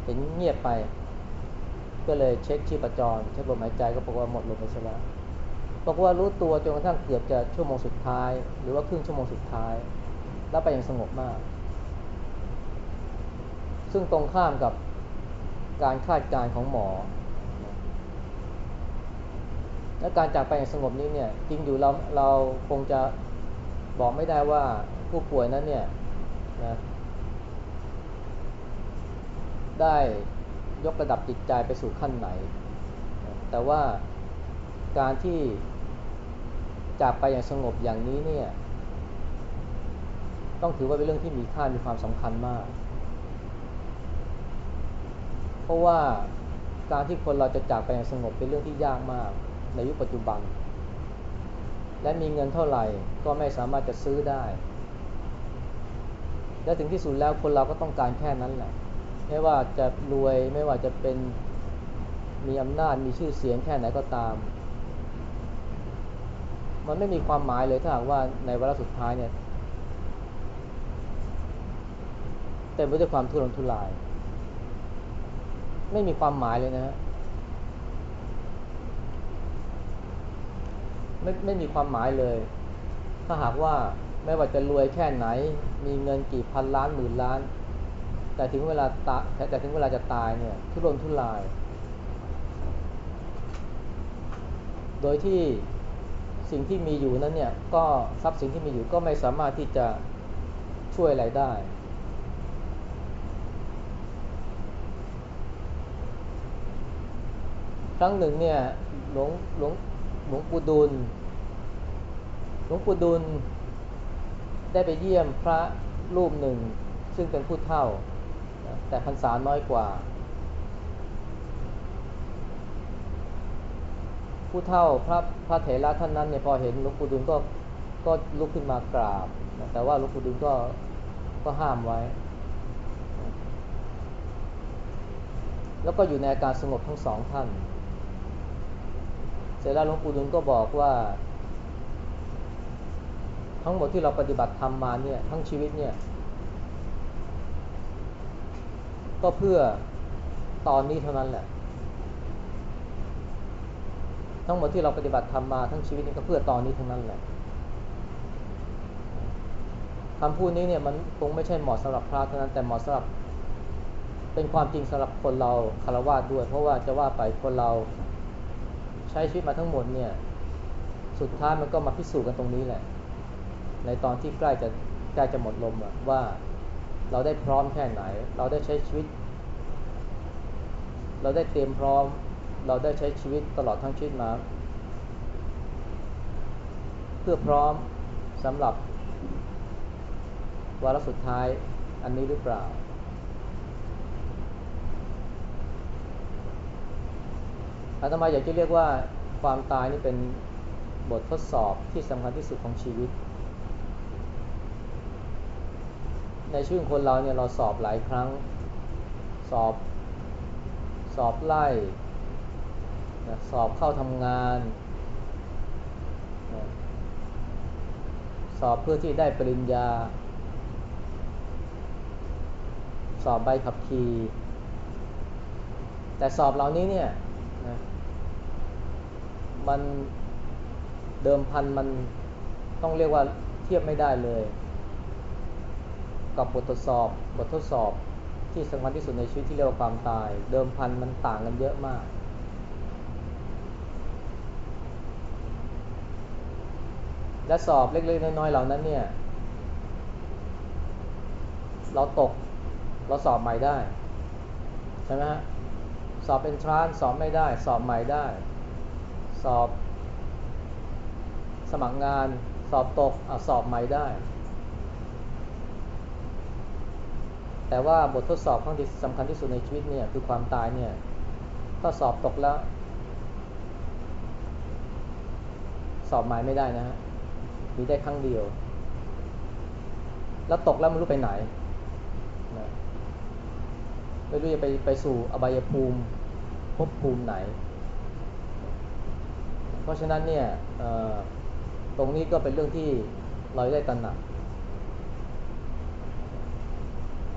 เห็นเงียบไป ก็เลยเช็คชีพจรเช็คลมหายใจก็พบว่าหมดลมไปซะแล้ว บอกว่ารู้ตัวจนกระทั่งเกือบจะชั่วโมงสุดท้าย หรือว่าครึ่งชั่วโมงสุดท้าย แล้วไปอย่างสงบมาก ซึ่งตรงข้ามกับการคาดการณ์ของหมอ และการจากไปอย่างสงบนี้เนี่ยจริงอยู่เราเราคงจะบอกไม่ได้ว่าผู้ป่วยนั้นเนี่ยนะได้ยกระดับจิตใจไปสู่ขั้นไหน แต่ว่า การที่จากไปอย่างสงบอย่างนี้เนี่ยต้องถือว่าเป็นเรื่องที่มีค่ามีความสำคัญมาก เพราะว่าการที่คนเราจะจากไปอย่างสงบเป็นเรื่องที่ยากมากในยุคปัจจุบัน และมีเงินเท่าไหร่ก็ไม่สามารถจะซื้อได้ และถึงที่สุดแล้วคนเราก็ต้องการแค่นั้นแหละไม่ว่าจะรวยไม่ว่าจะเป็นมีอำนาจมีชื่อเสียงแค่ไหนก็ตาม มันไม่มีความหมายเลยถ้าหากว่าในวาระสุดท้ายเนี่ยเต็มไปด้วยความทุรนทุราย ไม่มีความหมายเลยนะฮะไม่ไม่มีความหมายเลย ถ้าหากว่าไม่ว่าจะรวยแค่ไหน มีเงินกี่พันล้านหมื่นล้าน แต่ถึงเวลาตาแต่ถึงเวลาจะตายเนี่ย ทุรนทุราย โดยที่ สิ่งที่มีอยู่นั้นเนี่ยก็ทรัพย์สินที่มีอยู่ก็ไม่สามารถที่จะช่วยอะไรได้ ครั้งหนึ่งเนี่ยหลวงหลวงหลวงปู่ดุลหลวงปู่ดุลได้ไปเยี่ยมพระรูปหนึ่ง ซึ่งเป็นผู้เฒ่า แต่พรรษาน้อยกว่า ผู้เฒ่าพระพระเถระท่านนั้นเนี่ยพอเห็นหลวงปู่ดุลก็ก็ลุกขึ้นมากราบ แต่ว่าหลวงปู่ดุลก็ก็ห้ามไว้ แล้วก็อยู่ในอาการสงบทั้งสองท่าน เสร็จแล้วหลวงปู่ดุลก็บอกว่า ทั้งหมดที่เราปฏิบัติทำมาเนี่ยทั้งชีวิตเนี่ย ก็เพื่อตอนนี้เท่านั้นแหละ ทั้งหมดที่เราปฏิบัติทำมาทั้งชีวิตนี้ก็เพื่อตอนนี้เท่านั้นแหละคำพูดนี้เนี่ยมันคงไม่ใช่เหมาะสำหรับพระเท่านั้นแต่เหมาะสำหรับเป็นความจริงสำหรับคนเราคารวะด้วย เพราะว่าจะว่าไปคนเราใช้ชีวิตมาทั้งหมดเนี่ยสุดท้ายมันก็มาพิสูจน์กันตรงนี้แหละ ในตอนที่ใกล้จะใกล้จะหมดลมว่าเราได้พร้อมแค่ไหน เราได้ใช้ชีวิต เราได้เตรียมพร้อม เราได้ใช้ชีวิตตลอดทั้งชีวิตมา เพื่อพร้อมสำหรับวาระสุดท้ายอันนี้หรือเปล่า อาตมาอยากจะเรียกว่าความตายนี่เป็นบททดสอบที่สำคัญที่สุดของชีวิต ในชีวิตคนเราเนี่ยเราสอบหลายครั้ง สอบ สอบไล่ นะสอบเข้าทำงานนะสอบเพื่อที่ได้ปริญญา สอบใบขับขี่แต่สอบเหล่านี้เนี่ยนะมันเดิมพันมันต้องเรียกว่าเทียบไม่ได้เลย กับบททดสอบบททดสอบที่สำคัญที่สุดในชีวิตที่เรียกว่าความตาย เดิมพันมันต่างกันเยอะมาก และสอบเล็กๆน้อยๆเหล่านั้นเนี่ย เราตกเราสอบใหม่ได้ ใช่ไหมฮะสอบเป็นทรานสอบไม่ได้ สอบใหม่ได้ สอบ สมัครงาน สอบตกอสอบใหม่ได้ แต่ว่าบททดสอบครั้งที่สำคัญที่สุดในชีวิตเนี่ยคือความตายเนี่ย ถ้าสอบตกแล้ว สอบใหม่ไม่ได้นะฮะ มีได้ครั้งเดียว แล้วตกแล้วไม่รู้ไปไหนนะไม่รู้จะไปไปสู่อบายภูมิภพภูมิไหน เพราะฉะนั้นเนี่ยตรงนี้ก็เป็นเรื่องที่เราได้ตระหนัก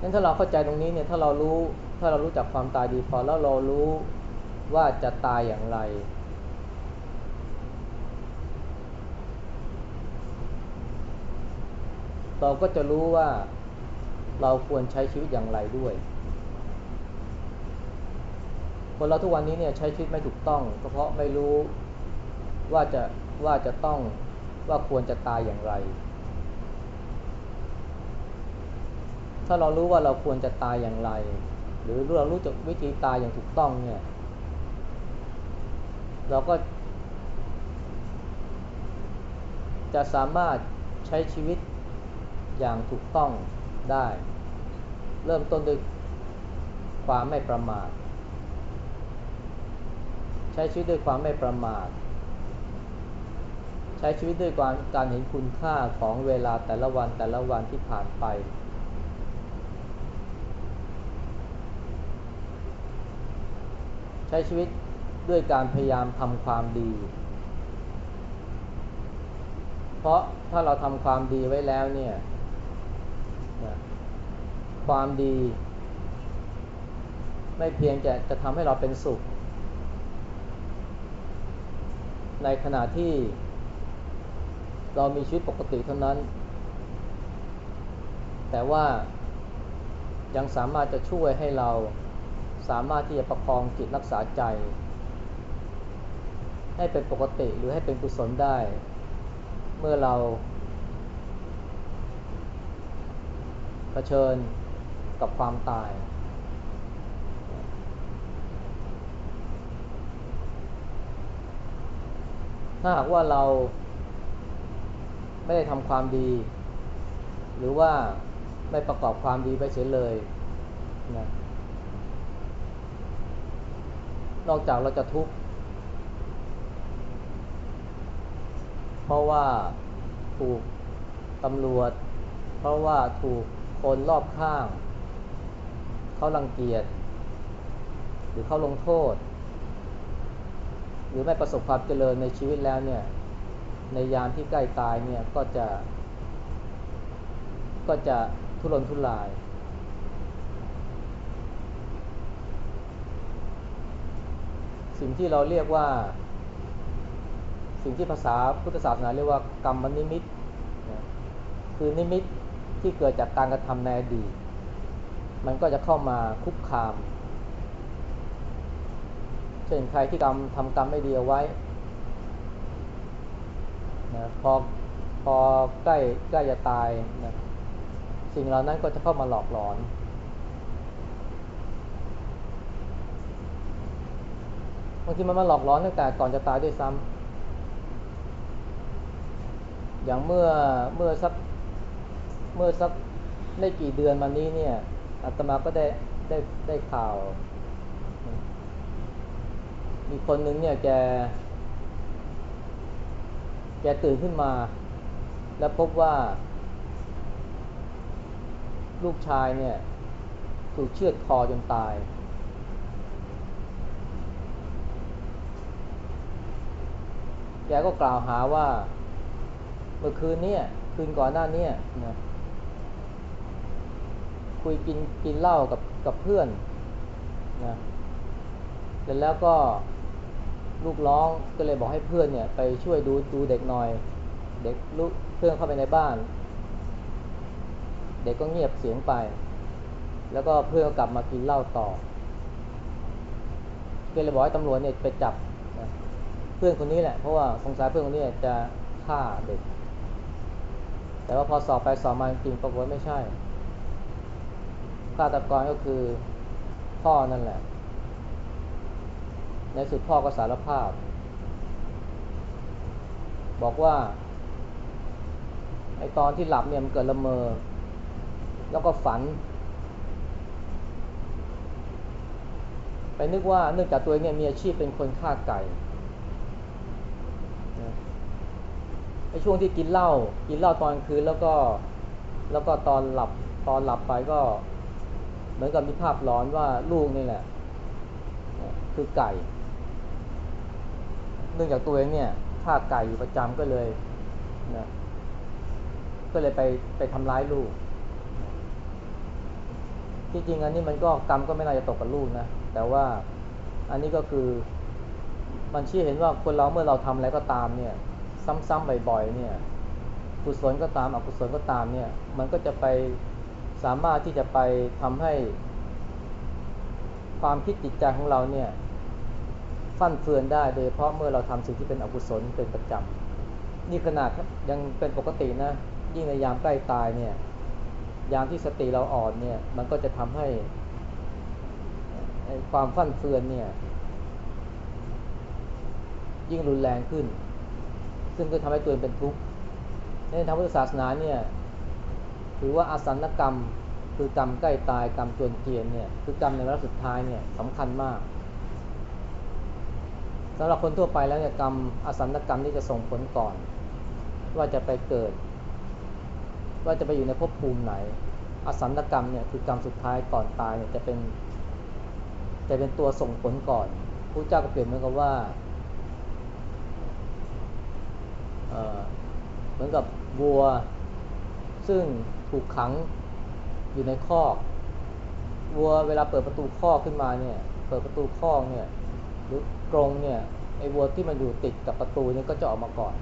งั้นถ้าเราเข้าใจตรงนี้เนี่ยถ้าเรารู้ถ้าเรารู้จักความตายดีพอแล้วเรารู้ว่าจะตายอย่างไร เราก็จะรู้ว่าเราควรใช้ชีวิตอย่างไรด้วย คนเราทุกวันนี้เนี่ยใช้ชีวิตไม่ถูกต้อง ก็เพราะไม่รู้ว่าจะว่าจะต้องว่าควรจะตายอย่างไร ถ้าเรารู้ว่าเราควรจะตายอย่างไร หรือเรารู้จักวิธีตายอย่างถูกต้องเนี่ย เราก็ จะสามารถใช้ชีวิต อย่างถูกต้องได้ เริ่มต้นด้วยความไม่ประมาท ใช้ชีวิตด้วยความไม่ประมาท ใช้ชีวิตด้วยการการเห็นคุณค่าของเวลาแต่ละวันแต่ละวันที่ผ่านไป ใช้ชีวิตด้วยการพยายามทำความดี เพราะถ้าเราทำความดีไว้แล้วเนี่ย ความดี ไม่เพียงจะจะทำให้เราเป็นสุข ในขณะที่เรามีชีวิตปกติเท่านั้น แต่ว่ายังสามารถจะช่วยให้เราสามารถที่จะประคองจิตรักษาใจ ให้เป็นปกติหรือให้เป็นกุศลได้ เมื่อเราเผชิญกับความตาย ถ้าหากว่าเราไม่ได้ทำความดี หรือว่าไม่ประกอบความดีไปเฉยเลยนะนอกจากเราจะทุกข์เพราะว่าถูกตำรวจ เพราะว่าถูก คนรอบข้าง เขารังเกียจ หรือเขาลงโทษ หรือไม่ประสบความเจริญในชีวิตแล้วเนี่ย ในยามที่ใกล้ตายเนี่ยก็จะ ก็จะทุรนทุราย สิ่งที่เราเรียกว่า สิ่งที่ภาษาพุทธศาสนาเรียกว่ากรรมนิมิต คือนิมิต ที่เกิดจากการกระทำในอดีต มันก็จะเข้ามาคุกคาม เช่นใครที่กรรมทำกรรมไม่ดีเอาไว้นะพอพอใกล้ใกล้จะตายนะสิ่งเหล่านั้นก็จะเข้ามาหลอกหลอน บางทีมันมาหลอกหลอนตั้งแต่ก่อนจะตายด้วยซ้ำอย่างเมื่อเมื่อสัก เมื่อสักไม่กี่เดือนมานี้เนี่ยอาตมาก็ได้ได้ได้ข่าว มีคนหนึ่งเนี่ยแกแกตื่นขึ้นมา แล้วพบว่า ลูกชายเนี่ย ถูกเชือดคอจนตาย แกก็กล่าวหาว่า เมื่อคืนเนี้คืนก่อนหน้านี้นะ คุยกินกินเหล้ากับกับเพื่อนนะเสร็จแล้วก็ลูกร้องก็เลยบอกให้เพื่อนเนี่ยไปช่วยดูดูเด็กหน่อย เด็กลูกเพื่อนเข้าไปในบ้าน เด็กก็เงียบเสียงไป แล้วก็เพื่อนก็กลับมากินเหล้าต่อก็เลยบอกให้ตำรวจเนี่ยไปจับนะเพื่อนคนนี้แหละเพราะว่าสงสัยเพื่อนคนนี้จะฆ่าเด็ก แต่ว่าพอสอบไปสอบมาจริงปรากฏไม่ใช่ ฆาตกรก็คือพ่อนั่นแหละ ในสุดพ่อก็สารภาพ บอกว่าไอตอนที่หลับเนี่ยมันเกิดละเมอ แล้วก็ฝัน ไปนึกว่าเนื่องจากตัวเองเนี่ยมีอาชีพเป็นคนฆ่าไก่ไอช่วงที่กินเหล้ากินเหล้าตอนคืนแล้วก็แล้วก็ตอนหลับตอนหลับไปก็ เหมือนกับมีภาพหลอนว่าลูกนี่แหละ คือไก่ เนื่องจากตัวเองเนี่ยฆ่าไก่อยู่ประจำก็เลยนะก็เลยไปไปทำร้ายลูก ที่จริงอันนี้มันก็กรรมก็ไม่น่าจะตกกับลูกนะ แต่ว่าอันนี้ก็คือมันชี้เห็นว่าคนเราเมื่อเราทำอะไรก็ตามเนี่ย ซ้ำๆบ่อยๆเนี่ย กุศลก็ตามอกุศลก็ตามเนี่ย มันก็จะไป สามารถที่จะไปทำให้ ความคิดจิตใจของเราเนี่ยฟั่นเฟือนได้ โดยเฉพาะเมื่อเราทำสิ่งที่เป็นอกุศลเป็นประจำนี่ขนาดยังเป็นปกตินะ ยิ่งในยามใกล้ตายเนี่ย ยามที่สติเราอ่อนเนี่ย มันก็จะทำให้ความฟั่นเฟือนเนี่ย ยิ่งรุนแรงขึ้น ซึ่งก็ทำให้ตัวเองเป็นทุกข์ในทางพุทธศาสนาเนี่ย ถือว่าอาสันกรรมคือกรรมใกล้ตายกรรมจวนเจียนเนี่ยคือกรรมในวาระสุดท้ายเนี่ยสำคัญมากสำหรับคนทั่วไปแล้วเนี่ยกรรมอาสันกรรมนี่จะส่งผลก่อน ว่าจะไปเกิด ว่าจะไปอยู่ในภพภูมิไหนอาสันกรรมเนี่ยคือกรรมสุดท้ายก่อนตายเนี่ยจะเป็นจะเป็นตัวส่งผลก่อนพระเจ้าก็เปลี่ยนเหมือนกับว่าเหมือนกับวัว ซึ่ง ถูกขังอยู่ในคอกวัวเวลาเปิดประตูคอกขึ้นมาเนี่ย เปิดประตูคอกเนี่ยหรือกรงเนี่ยไอ้วัวที่มันอยู่ติดกับประตูนี่ก็จะออกมาก่อน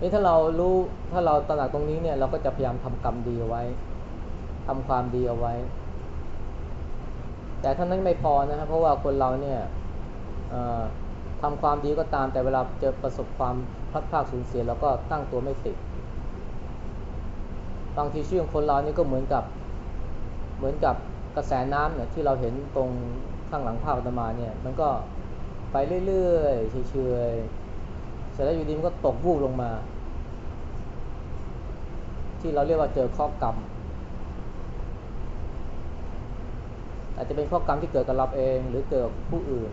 นี่ถ้าเรารู้ถ้าเราตระหนักตรงนี้เนี่ยเราก็จะพยายามทำกรรมดีเอาไว้ทำความดีเอาไว้ แต่ท่านั้นไม่พอนะครับเพราะว่าคนเราเนี่ย ทำความดีก็ตามแต่เวลาเจอประสบความพลัดพรากสูญเสียแล้วก็ตั้งตัวไม่ติดบางทีชีวิตของคนเรานี่ก็เหมือนกับเหมือนกับกระแสน้ำเนี่ยที่เราเห็นตรงข้างหลังภาพตมาเนี่ยมันก็ไปเรื่อยๆเฉยๆเสร็จแล้วอยู่ดีมันก็ตกวูบลงมา ที่เราเรียกว่าเจอข้อกรรมอาจจะเป็นข้อกรรมที่เกิดกับเราเองหรือเกิดกับผู้อื่น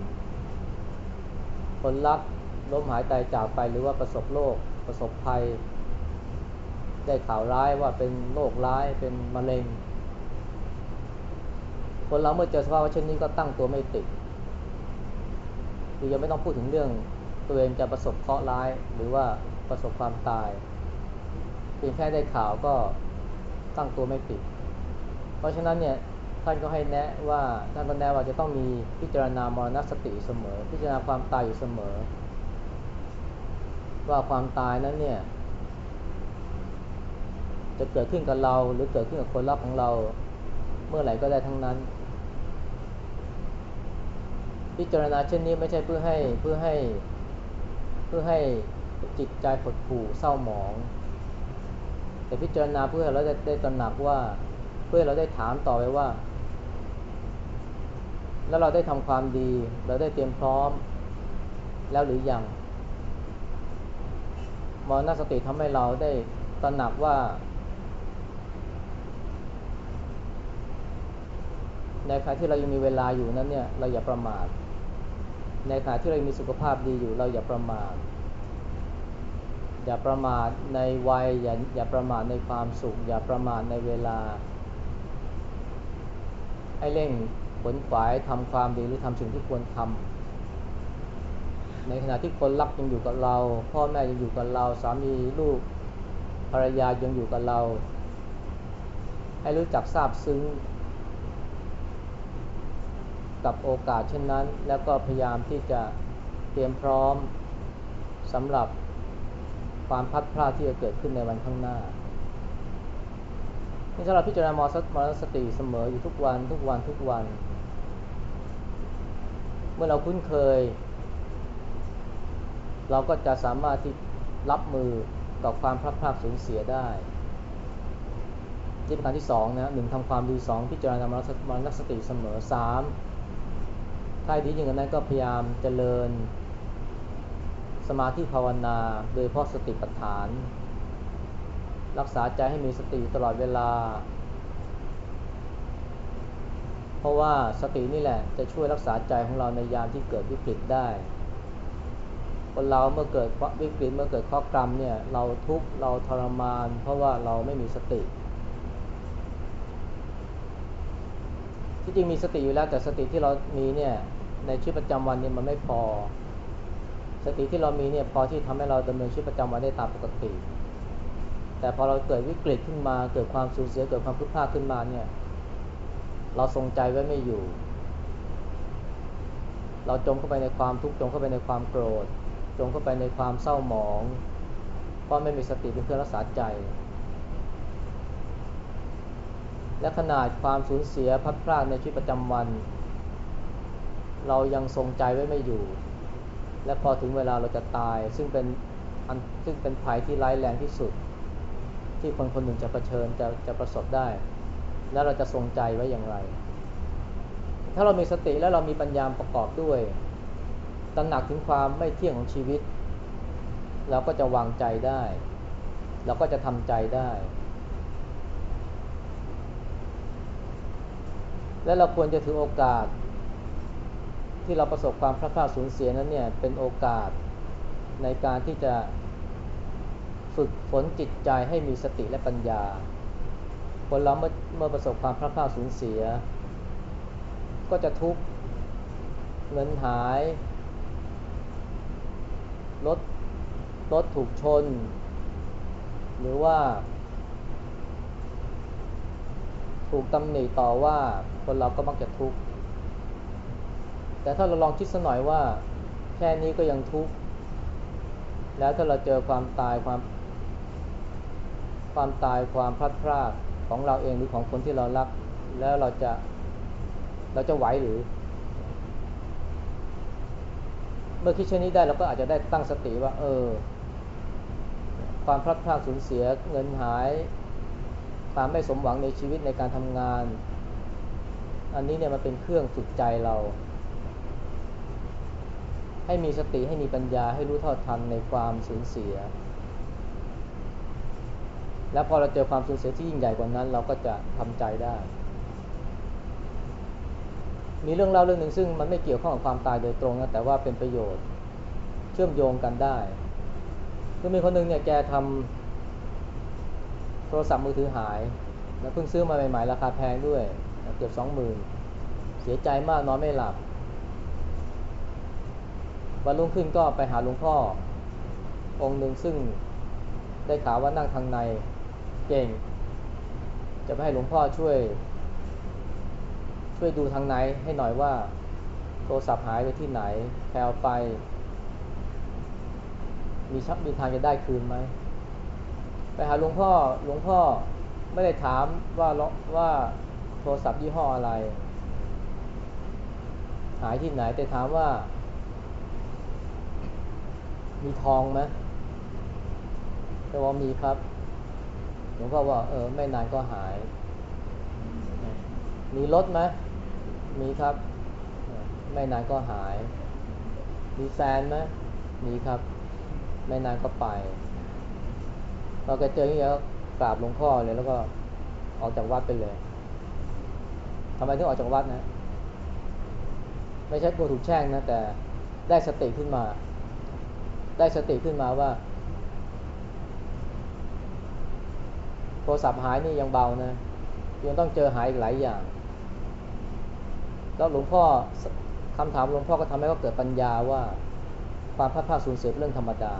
คนรักล้มหายตายจากไปหรือว่าประสบโรคประสบภัย ได้ข่าวร้ายว่าเป็นโรคร้ายเป็นมะเร็ง คนเราเมื่อเจอสภาวะเช่นนี้ก็ตั้งตัวไม่ติดคือยังไม่ต้องพูดถึงเรื่องตัวเองจะประสบเคราะห์ร้ายหรือว่าประสบความตายเพียงแค่ได้ข่าวก็ตั้งตัวไม่ติด เพราะฉะนั้นเนี่ย ท่านก็ให้แนะว่าท่านก็แนะว่าจะต้องมีพิจารณามรณสติเสมอ พิจารณาความตายอยู่เสมอ ว่าความตายนั้นเนี่ย จะเกิดขึ้นกับเราหรือเกิดขึ้นกับคนรักของเรา เมื่อไหร่ก็ได้ทั้งนั้น พิจารณาเช่นนี้ไม่ใช่เพื่อให้เพื่อให้เพื่อให้จิตใจผดผูเศร้าหมอง แต่พิจารณาเพื่อเราได้ได้ตระหนักว่าเพื่อเราได้ถามต่อไปว่า แล้วเราได้ทำความดี เราได้เตรียมพร้อม แล้วหรือยังมรณสติทำให้เราได้ตระหนักว่าในขณะที่เรายังมีเวลาอยู่นั้นเนี่ยเราอย่าประมาท ในขณะที่เรายังมีสุขภาพดีอยู่เราอย่าประมาท อย่าประมาทในวัยอย่าอย่าประมาทในความสุข อย่าประมาทในเวลาให้เร่ง ขนขวายทำความดีหรือทำสิ่งที่ควรทำในขณะที่คนรักยังอยู่กับเรา พ่อแม่ยังอยู่กับเรา สามีลูกภรรยายังอยู่กับเรา ให้รู้จักซาบซึ้งกับโอกาสเช่นนั้น แล้วก็พยายามที่จะเตรียมพร้อมสำหรับความพัดพลาดที่จะเกิดขึ้นในวันข้างหน้านี่ถ้าเราพิจารณามรสติเสมออยู่ทุกวันทุกวันทุกวัน มื่อเราคุ้นเคย เราก็จะสามารถที่รับมือกับความพลาดพลาดสูญเสียได้ที่ประการที่สองนะหนึ่งทำความดีสองพิจารณามรณสติเสมอสามถ้าดีอย่างนั้นก็พยายามเจริญ สมาธิภาวนา โดยเพราะสติปัฏฐาน รักษาใจให้มีสติตลอดเวลา เพราะว่าสตินี่แหละจะช่วยรักษาใจของเราในยามที่เกิดวิกฤตได้ คนเราเมื่อเกิดวิกฤตเมื่อเกิดข้อกรรมเนี่ยเราทุกข์เราทรมาน เพราะว่าเราไม่มีสติ ที่จริงมีสติอยู่แล้วแต่สติที่เรามีเนี่ยในชีวิตประจำวันเนี่ยมันไม่พอ สติที่เรามีเนี่ยพอที่ทำให้เราดำเนินชีวิตประจำวันได้ตามปกติ แต่พอเราเกิดวิกฤตขึ้นมาเกิดความสูญเสียเกิดความพุกพลาดขึ้นมาเนี่ย เราทรงใจไว้ไม่อยู่ เราจมเข้าไปในความทุกข์จมเข้าไปในความโกรธ จมเข้าไปในความเศร้าหมอง เพราะไม่มีสติเป็นเครื่องรักษาใจ และขนาดความสูญเสียพัดพลาดในชีวิตประจำวัน เรายังทรงใจไว้ไม่อยู่ และพอถึงเวลาเราจะตาย ซึ่งเป็นอันซึ่งเป็นภัยที่ร้ายแรงที่สุด ที่คนคนหนึ่งจะะเผชิญจะจะประสบได้ แล้วเราจะทรงใจไว้อย่างไร ถ้าเรามีสติและเรามีปัญญาประกอบด้วยตระหนักถึงความไม่เที่ยงของชีวิต เราก็จะวางใจได้ เราก็จะทำใจได้ และเราควรจะถือโอกาส ที่เราประสบความพลาดพลาดสูญเสียนั้นเนี่ยเป็นโอกาสในการที่จะฝึกฝนจิตใจให้มีสติและปัญญา คนเราเมื่อเมื่อประสบความพลาดพลาดสูญเสีย ก็จะทุกข์เงินหายรถรถถูกชน หรือว่า ถูกตำหนิต่อว่าคนเราก็มักจะทุกข์แต่ถ้าเราลองคิดสักหน่อยว่า แค่นี้ก็ยังทุกข์แล้วถ้าเราเจอความตายความ ความตายความพลัดพราก ของเราเองหรือของคนที่เรารัก แล้วเราจะเราจะไหวหรือ เมื่อคิดเช่นนี้ได้เราก็อาจจะได้ตั้งสติว่า เออ ความพลัดพรากสูญเสียเงินหาย ความไม่สมหวังในชีวิตในการทำงาน อันนี้เนี่ยมันเป็นเครื่องฝึกใจเรา ให้มีสติให้มีปัญญาให้รู้เท่าทันในความสูญเสีย แล้วพอเราเจอความสูญเสียที่ยิ่งใหญ่กว่านั้น เราก็จะทำใจได้ มีเรื่องเล่าเรื่องหนึ่งซึ่งมันไม่เกี่ยวข้องกับความตายโดยตรงนะแต่ว่าเป็นประโยชน์เชื่อมโยงกันได้คือมีคนหนึ่งเนี่ยแกทำโทรศัพท์มือถือหาย แล้วเพิ่งซื้อมาใหม่ๆราคาแพงด้วยเกือบสองหมื่นเสียใจมากนอนไม่หลับ วันรุ่งขึ้นก็ไปหาหลวงพ่อองค์หนึ่งซึ่งได้ข่าวว่านั่งทางใน เก่ง จะไปให้หลวงพ่อช่วย ช่วยดูทางในให้หน่อยว่า โทรศัพท์หายไปที่ไหนแพลไป มีชักมีทางจะได้คืนไหมไปหาหลวงพ่อหลวงพ่อไม่ได้ถามว่าว่าโทรศัพท์ยี่ห้ออะไร หายที่ไหนแต่ถามว่า มีทองไหมแต่ว่ามีครับ หลวงพ่อว่าเออไม่นานก็หาย มีรถไหมมีครับ ไม่นานก็หาย มีแฟนไหมมีครับ ไม่นานก็ไป เราก็เจออย่างนี้แล้วกราบหลวงพ่อเลยแล้วก็ออกจากวัดไปเลยทำไมถึงออกจากวัดนะ ไม่ใช่กลัวถูกแช่งนะแต่ได้สติขึ้นมา ได้สติขึ้นมาว่า โทรศัพท์หายนี่ยังเบานะ ยังต้องเจอหายอีกหลายอย่าง แล้วหลวงพ่อคำถามหลวงพ่อก็ทำให้เขาเกิดปัญญาว่าความพลาดพลาดสูญเสียเป็นเรื่องธรรมดา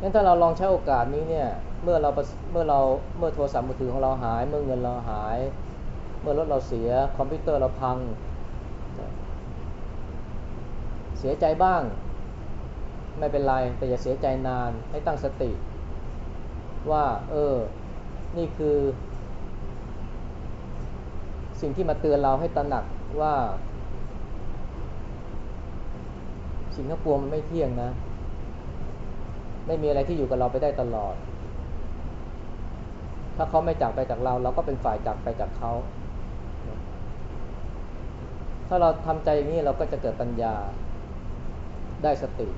งั้นถ้าเราลองใช้โอกาสนี้เนี่ย เมื่อเราเมื่อเราเมื่อโทรศัพท์มือถือของเราหาย เมื่อเงินเราหาย เมื่อรถเราเสียคอมพิวเตอร์เราพัง เสียใจบ้าง ไม่เป็นไร แต่อย่าเสียใจนานให้ตั้งสติ ว่า เออ นี่คือ สิ่งที่มาเตือนเราให้ตระหนักว่า สิ่งทั้งปวงมันไม่เที่ยงนะ ไม่มีอะไรที่อยู่กับเราไปได้ตลอด ถ้าเขาไม่จากไปจากเรา เราก็เป็นฝ่ายจากไปจากเขาถ้าเราทำใจอย่างนี้เราก็จะเกิดปัญญาได้สติ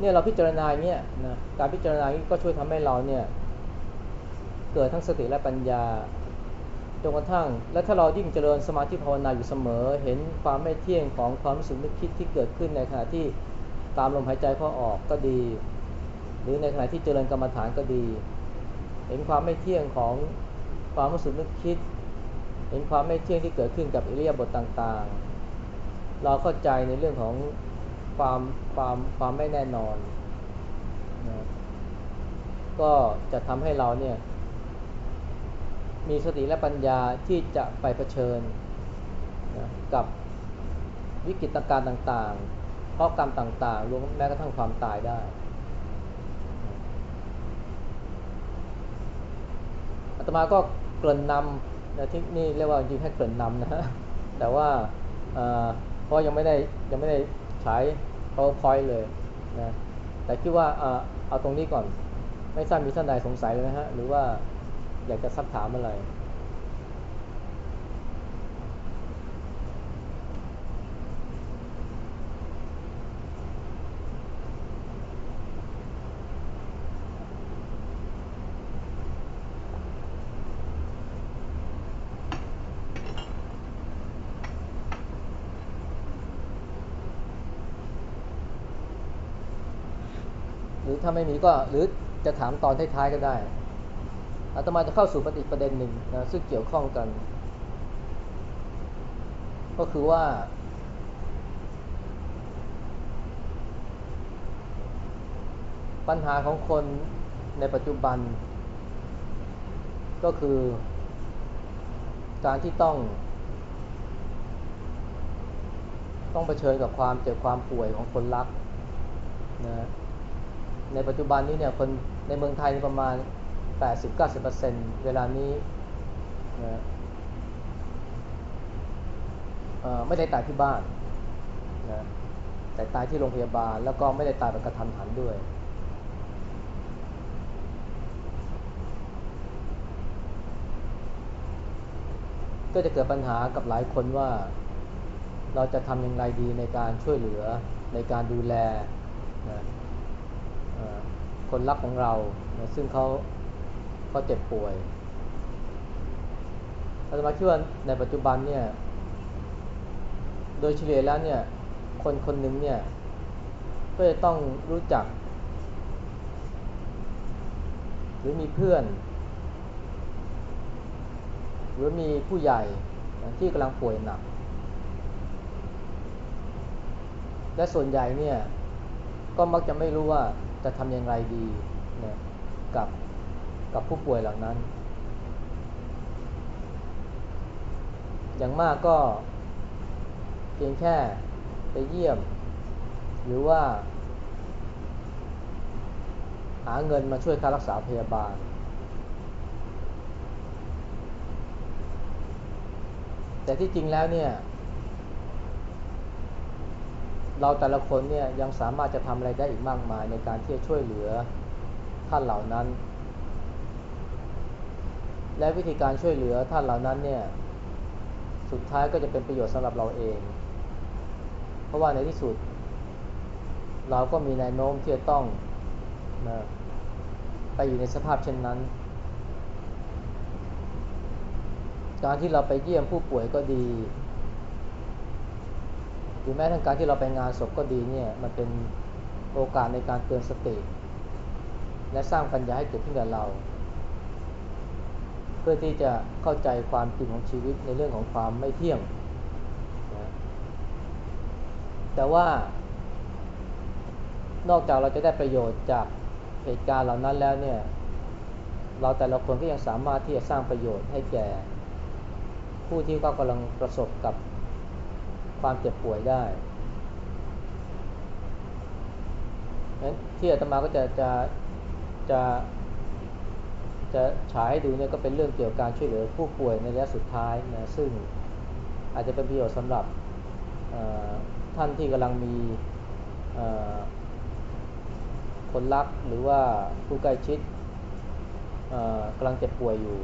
เนี่ยเราพิจารณาเนี่ยนะการพิจารณานี้ก็ช่วยทำให้เราเนี่ยเกิดทั้งสติและปัญญาจนกระทั่ง และถ้าเรายิ่งเจริญสมาธิภาวนาอยู่เสมอ เห็นความไม่เที่ยงของความรู้สึกนึกคิดที่เกิดขึ้นในขณะที่ตามลมหายใจเข้าออกก็ดี หรือในขณะที่เจริญกรรมฐานก็ดี เห็นความไม่เที่ยงของความรู้สึกนึกคิด เห็นความไม่เที่ยงที่เกิดขึ้นกับอิริยาบถต่างๆ เราเข้าใจในเรื่องของ ความความความไม่แน่นอนนะก็จะทำให้เราเนี่ย มีสติและปัญญาที่จะไปเผชิญนะกับวิกฤตการณ์ต่างๆ เพราะกรรมต่างๆ รวมแม้กระทั่งความตายได้อาตมาก็เกริ่นนำนะที่นี่เรียกว่าจริงแค่เกริ่นนำนะฮะแต่ว่าเพราะยังไม่ได้ยังไม่ได้ ใช้ powerpoint เลยนะแต่คิดว่าเอาตรงนี้ก่อน ไม่ทราบมีท่านใดสงสัยเลยนะฮะ หรือว่าอยากจะซักถามอะไราไม่มีก็หรือจะถามตอนท้ายๆก็ได้อาตมาจะเข้าสู่ปฏิประเด็นหนึ่งนะซึ่งเกี่ยวข้องกัน ก็คือว่า ปัญหาของคนในปัจจุบัน ก็คือ การที่ต้อง ต้องเผชิญกับความเจ็บความป่วยของคนรักนะ ในปัจจุบันนี้เนี่ยคนในเมืองไทยประมาณ 80-90%เวลานี้นะไม่ได้ตายที่บ้านนะแต่ตายที่โรงพยาบาล แล้วก็ไม่ได้ตายแบบกระทันหันด้วย ก็จะเกิดปัญหากับหลายคนว่า เราจะทำอย่างไรดีในการช่วยเหลือในการดูแลนะ คนรักของเราซึ่งเขาก็เจ็บป่วยอาตมาคิดว่าในปัจจุบันเนี่ยโดยเฉลี่ยแล้วเนี่ยคนคนหนึ่งเนี่ยก็จะต้องรู้จัก หรือมีเพื่อน หรือมีผู้ใหญ่ที่กำลังป่วยหนัก และส่วนใหญ่เนี่ยก็มักจะไม่รู้ว่า จะทำอย่างไรดีนะกับกับผู้ป่วยเหล่านั้น อย่างมากก็เพียงแค่ไปเยี่ยม หรือว่า หาเงินมาช่วยค่ารักษาพยาบาล แต่ที่จริงแล้วเนี่ย เราแต่ละคนเนี่ยยังสามารถจะทำอะไรได้อีกมากมายในการที่จะช่วยเหลือท่านเหล่านั้น และวิธีการช่วยเหลือท่านเหล่านั้นเนี่ยสุดท้ายก็จะเป็นประโยชน์สำหรับเราเอง เพราะว่าในที่สุด เราก็มีแนวโน้มที่จะต้องนะไปอยู่ในสภาพเช่นนั้น การที่เราไปเยี่ยมผู้ป่วยก็ดี หรือแม้ทั้งการที่เราไปงานศพก็ดีเนี่ยมันเป็นโอกาสในการเตือนสติ และสร้างปัญญาให้เกิดขึ้นกับเรา เพื่อที่จะเข้าใจความจริงของชีวิตในเรื่องของความไม่เที่ยงนะแต่ว่านอกจากเราจะได้ประโยชน์จากเหตุการณ์เหล่านั้นแล้วเนี่ยเราแต่ละคนก็ยังสามารถที่จะสร้างประโยชน์ให้แก่ ผู้ที่ก็กำลังประสบกับ ความเจ็บป่วยได้นั้นที่อาตมาก็จะจะจะจะฉายให้ดูเนี่ยก็เป็นเรื่องเกี่ยวกับการช่วยเหลือผู้ป่วยในระยะสุดท้ายนะซึ่งอาจจะเป็นประโยชน์สำหรับท่านที่กำลังมีคนรักหรือว่าผู้ใกล้ชิดกำลังเจ็บป่วยอยู่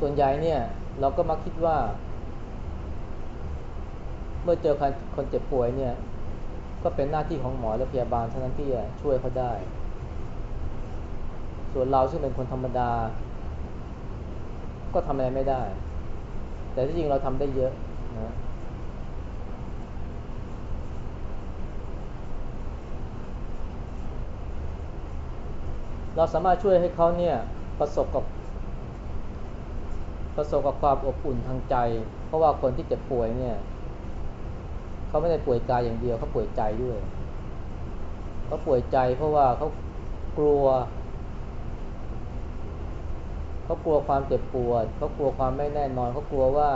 ส่วนใหญ่เนี่ย เราก็มาคิดว่า เมื่อเจอคนเจ็บป่วยเนี่ย ก็เป็นหน้าที่ของหมอและพยาบาลเท่านั้นที่จะช่วยเขาได้ ส่วนเราซึ่งเป็นคนธรรมดา ก็ทำอะไรไม่ได้ แต่ที่จริงเราทำได้เยอะนะเราสามารถช่วยให้เขาเนี่ยประสบกับ ประสบกับความอบอุ่นทางใจ เพราะว่าคนที่เจ็บป่วยเนี่ยเขาไม่ได้ป่วยกายอย่างเดียวเขาป่วยใจด้วยเขาป่วยใจเพราะว่าเขากลัวเขากลัวความเจ็บปวดเขากลัวความไม่แน่นอนเขากลัวว่า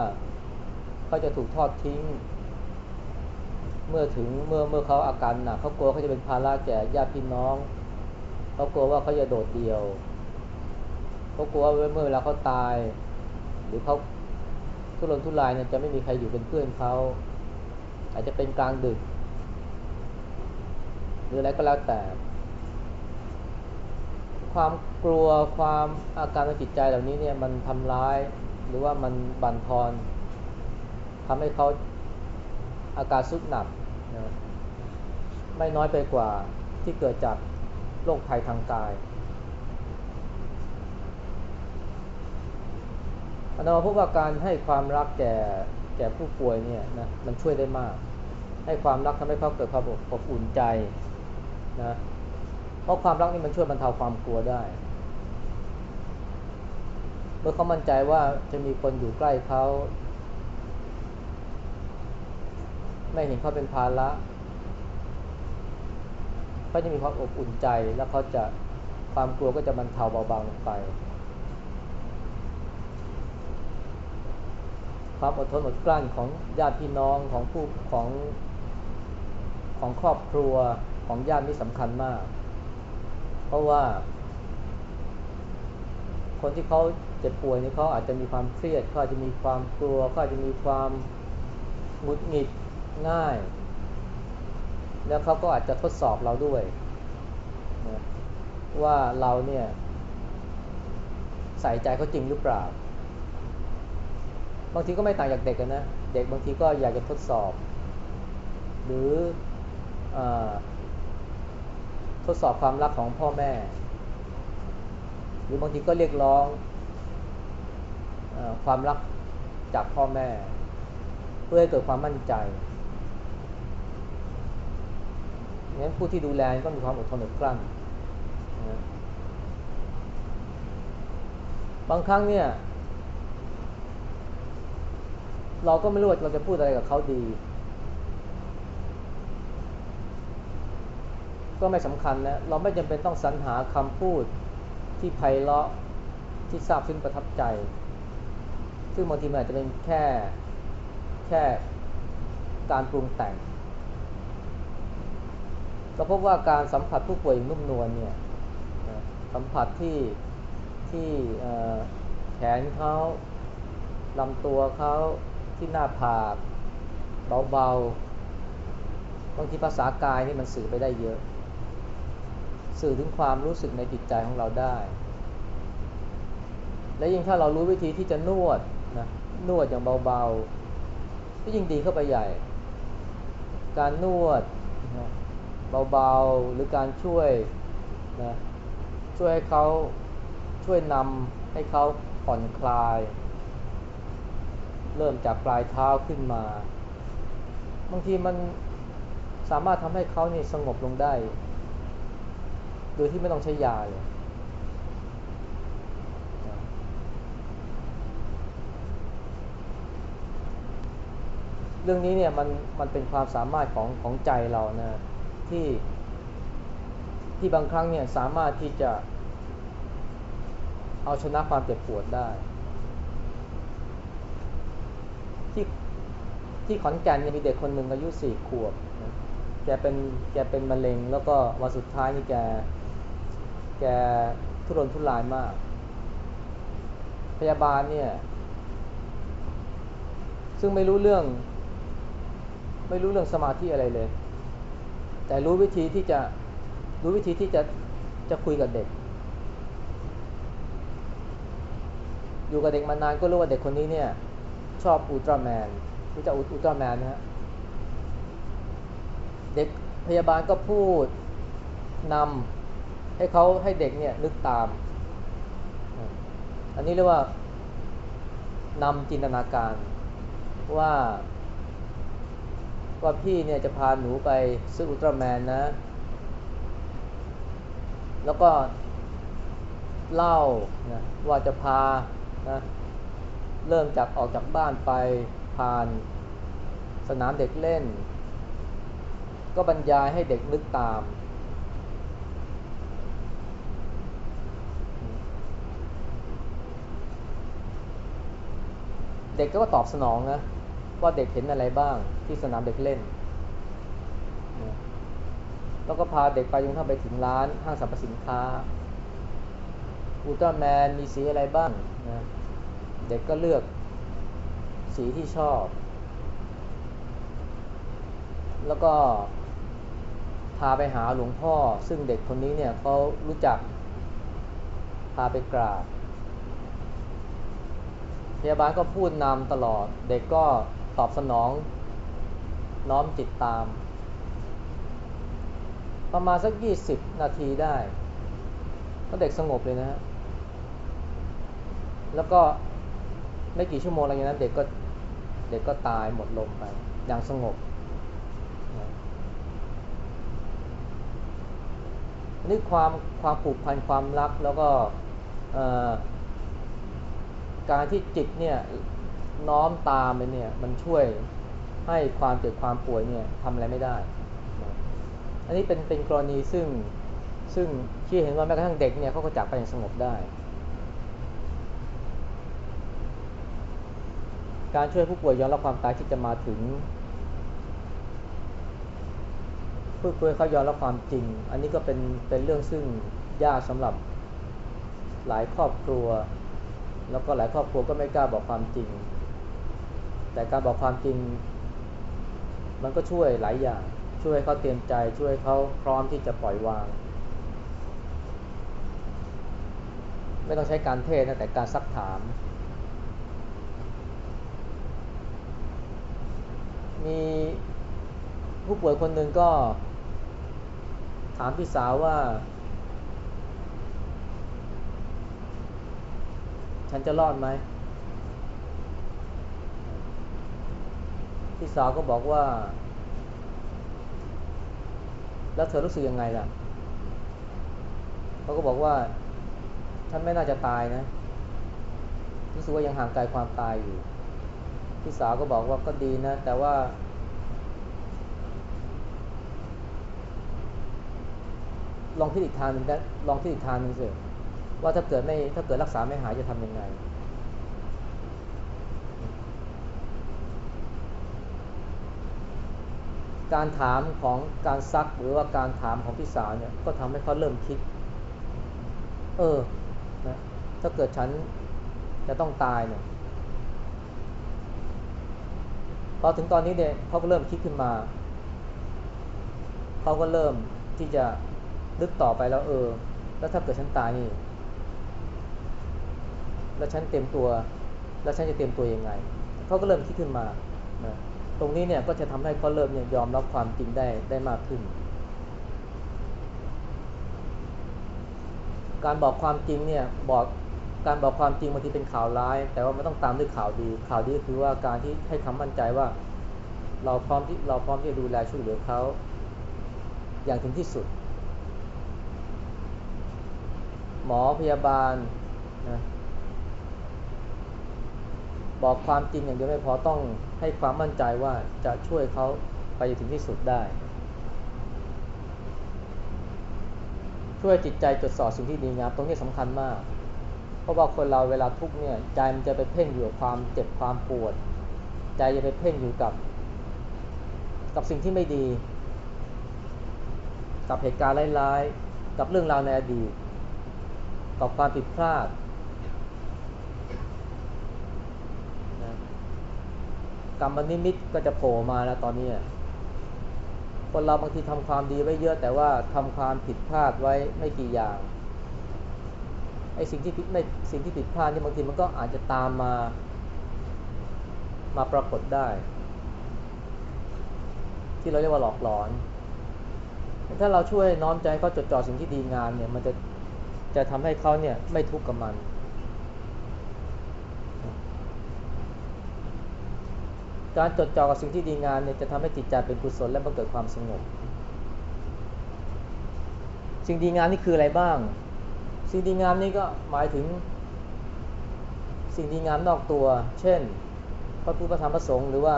เขาจะถูกทอดทิ้ง เมื่อถึงเมื่อเมื่อเขาอาการหนักเขากลัวเขาจะเป็นภาระแก่ญาติพี่น้องเขากลัวว่าเขาจะโดดเดี่ยวเขากลัวว่าเมื่อเวลาเขาตาย หรือเขาทุรนทุรายเนี่ยจะไม่มีใครอยู่เป็นเพื่อนเขาอาจจะเป็นกลางดึก หรืออะไรก็แล้วแต่ ความกลัวความอาการทางจิตใจเหล่านี้เนี่ยมันทำร้าย หรือว่ามันบั่นทอนทำให้เขาอาการสุดหนักนะไม่น้อยไปกว่าที่เกิดจากโรคภัยทางกาย อาตมาพบว่าการให้ความรักแก่แก่ผู้ป่วยเนี่ยนะมันช่วยได้มาก ให้ความรักทำให้เขาเกิดความอบอุ่นใจนะเพราะความรักนี่มันช่วยบรรเทาความกลัวได้ เมื่อเขามั่นใจว่าจะมีคนอยู่ใกล้เขาไม่เห็นเขาเป็นภาระเขาจะมีความอบอุ่นใจแล้วเขาจะความกลัวก็จะบรรเทาเบาบางลงไป ความอดทนอดกลั้นของญาติพี่น้องของผู้ของของครอบครัวของญาตินี่สำคัญมาก เพราะว่า คนที่เขาเจ็บป่วยนี่เขาอาจจะมีความเครียดเขาอาจจะมีความกลัวเขาอาจจะมีความหงุดหงิดง่าย แล้วเขาก็อาจจะทดสอบเราด้วย ว่าเราเนี่ย ใส่ใจเขาจริงหรือเปล่า บางทีก็ไม่ต่างจากเด็กกันนะเด็กบางทีก็อยากจะทดสอบ หรืออทดสอบความรักของพ่อแม่ หรือบางทีก็เรียกร้องความรักจากพ่อแม่ เพื่อให้เกิดความมั่นใจงั้นผู้ที่ดูแลก็มีความอดทนอดกลั้นนะบางครั้งเนี่ย เราก็ไม่รู้ว่าเราจะพูดอะไรกับเขาดี ก็ไม่สำคัญนะเราไม่จำเป็นต้องสรรหาคำพูดที่ไพเราะที่ซาบซึ้งประทับใจ ซึ่งบางทีมันอาจจะเป็นแค่แค่การปรุงแต่งก็พบว่าการสัมผัสผู้ป่วยนุ่มนวลเนี่ยสัมผัสที่ที่แขนเขาลำตัวเขา ที่หน้าผากเบาๆบางทีภาษากายนี่มันสื่อไปได้เยอะ สื่อถึงความรู้สึกในจิตใจของเราได้ และยิ่งถ้าเรารู้วิธีที่จะนวดนะนวดอย่างเบาๆก็ยิ่งดีเข้าไปใหญ่ การนวดนะเบาๆหรือการช่วยนะช่วยให้เขาช่วยนำให้เขาผ่อนคลาย เริ่มจากปลายเท้าขึ้นมา บางทีมันสามารถทำให้เขานี่สงบลงได้ โดยที่ไม่ต้องใช้ยาเลยเรื่องนี้เนี่ยมันมันเป็นความสามารถของของใจเรานะที่ที่บางครั้งเนี่ยสามารถที่จะเอาชนะความเจ็บปวดได้ ที่ที่ขอนแก่นมีเด็กคนหนึ่งอายุสี่ขวบนะแกเป็นแกเป็นมะเร็ง แล้วก็วันสุดท้ายนี่แกแกทุรนทุรายมาก พยาบาลเนี่ย ซึ่งไม่รู้เรื่อง ไม่รู้เรื่องสมาธิอะไรเลย แต่รู้วิธีที่จะรู้วิธีที่จะจะคุยกับเด็ก อยู่กับเด็กมานานก็รู้ว่าเด็กคนนี้เนี่ย ชอบอุลตร้าแมนรู้จักอุลตร้าแมนนะฮะเด็กพยาบาลก็พูดนำให้เขาให้เด็กเนี่ยนึกตาม อันนี้เรียกว่านำจินตนาการว่าว่าพี่เนี่ยจะพาหนูไปซื้ออุลตร้าแมนนะ แล้วก็เล่านะว่าจะพานะ เริ่มจากออกจากบ้านไปผ่านสนามเด็กเล่น ก็บรรยายให้เด็กนึกตาม เด็กก็ตอบสนองนะว่าเด็กเห็นอะไรบ้างที่สนามเด็กเล่น แล้วก็พาเด็กไปจนเข้าไปถึงร้านห้างสรรพสินค้าอุลตร้าแมนมีสีอะไรบ้างนะ เด็กก็เลือกสีที่ชอบ แล้วก็พาไปหาหลวงพ่อ ซึ่งเด็กคนนี้เนี่ยเขารู้จัก พาไปกราบพยาบาลก็พูดนำตลอด เด็กก็ตอบสนองน้อมจิตตาม ประมาณสักยี่สิบนาทีได้ ก็เด็กสงบเลยนะฮะแล้วก็ ไม่กี่ชั่วโมงหลังจากนั้นเด็กก็เด็กก็ตายหมดลมไป อย่างสงบนี่ความความผูกพันความรักแล้วก็การที่จิตเนี่ยน้อมตามไปเนี่ยมันช่วยให้ความเจ็บความป่วยเนี่ยทำอะไรไม่ได้ อันนี้เป็นเป็นกรณีซึ่งซึ่งที่เห็นว่าแม้กระทั่งเด็กเนี่ยเขาก็จากไปอย่างสงบได้ การช่วยผู้ป่วยยอมรับความตายที่จะมาถึงผู้ป่วยเขายอมรับความจริง อันนี้ก็เป็นเป็นเรื่องซึ่งยากสำหรับหลายครอบครัว แล้วก็หลายครอบครัวก็ไม่กล้าบอกความจริง แต่การบอกความจริง มันก็ช่วยหลายอย่าง ช่วยเขาเตรียมใจ ช่วยเขาพร้อมที่จะปล่อยวาง ไม่ต้องใช้การเทศนะแต่การซักถาม มีผู้ป่วยคนหนึ่งก็ ถามพี่สาวว่า ฉันจะรอดไหมพี่สาวก็บอกว่า แล้วเธอรู้สึกยังไงล่ะเขาก็บอกว่า ฉันไม่น่าจะตายนะ รู้สึกว่ายังห่างไกลความตายอยู่ พี่สาวก็บอกว่าก็ดีนะ แต่ว่า ลองคิดอีกทางนึงได้ลองคิดอีกทางนึงสิว่าถ้าเกิดไม่ถ้าเกิดรักษาไม่หายจะทำยังไง การถามของการซักหรือว่าการถามของพี่สาวเนี่ยก็ทำให้เขาเริ่มคิด เออนะถ้าเกิดฉันจะต้องตายเนี่ย พอถึงตอนนี้เนี่ยเขาก็เริ่มคิดขึ้นมาเขาก็เริ่มที่จะนึกต่อไปแล้วเออ แล้วถ้าเกิดฉันตายนี่ แล้วฉันเต็มตัว แล้วฉันจะเต็มตัวยังไงเขาก็เริ่มคิดขึ้นมานะตรงนี้เนี่ยก็จะทำให้เขาเริ่มเนี่ยยอมรับความจริงได้ได้มากขึ้น การบอกความจริงเนี่ยบอก การบอกความจริงบางทีเป็นข่าวร้าย แต่ว่ามันต้องตามด้วยข่าวดี ข่าวดีก็คือว่าการที่ให้คำมั่นใจว่า เราพร้อมที่เราพร้อมที่จะดูแลช่วยเหลือเขาอย่างถึงที่สุด หมอพยาบาลนะบอกความจริงอย่างเดียวไม่พอต้องให้ความมั่นใจว่าจะช่วยเขาไปถึงที่สุดได้ ช่วยจิตใจจดจ่อสิ่งที่ดีงามตรงนี้สำคัญมาก ราะว่าคนเราเวลาทุกเนี่ยใจมันจะไปเพ่งอยู่กับความเจ็บความปวด ใจจะไปเพ่งอยู่กับ กับสิ่งที่ไม่ดี กับเหตุการณ์ร้ายๆ กับเรื่องราวในอดีตกับความผิดพลาดกรรมนิมิตก็จะโผล่มาแล้วตอนนี้คนเราบางทีทำความดีไว้เยอะแต่ว่าทำความผิดพลาดไว้ไม่กี่อย่าง ไอ้สิ่งที่ผิดไม่สิ่งที่ผิดพลาดนี่บางทีมันก็อาจจะตามมามาปรากฏได้ ที่เราเรียกว่าหลอกหลอน ถ้าเราช่วยน้อมใจเขาจดจ่อสิ่งที่ดีงามเนี่ยมันจะจะทำให้เขาเนี่ยไม่ทุกข์กับมัน การจดจ่อกับสิ่งที่ดีงามเนี่ยจะทำให้จิตใจเป็นกุศลและบังเกิดความสงบ สิ่งดีงามนี่คืออะไรบ้าง สิ่งดีงามนี่ก็หมายถึงสิ่งดีงามนอกตัว เช่น พระพุทธธรรมพระสงฆ์หรือว่า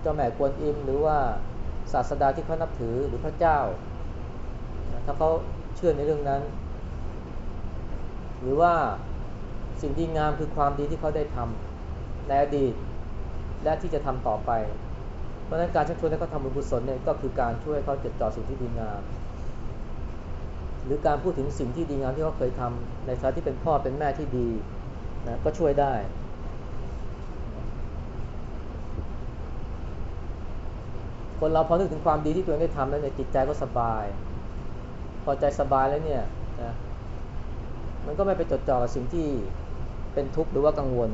เจ้าแม่กวนอิมหรือว่าศาสดาที่เขานับถือหรือพระเจ้า ถ้าเขาเชื่อในเรื่องนั้น หรือว่าสิ่งดีงามคือความดีที่เขาได้ทำในอดีตและที่จะทำต่อไป เพราะฉะนั้นการชักชวนให้เขาทำบุญกุศลเนี่ยก็คือการช่วยเขาจดจ่อสิ่งที่ดีงาม หรือการพูดถึงสิ่งที่ดีงามที่เขาเคยทำในฐานะที่เป็นพ่อเป็นแม่ที่ดีนะก็ช่วยได้ คนเราพอนึกถึงความดีที่ตัวเองได้ทำแล้วเนี่ยจิตใจก็สบาย พอใจสบายแล้วเนี่ยนะมันก็ไม่ไปจดจ่อกับสิ่งที่เป็นทุกข์หรือว่ากังวล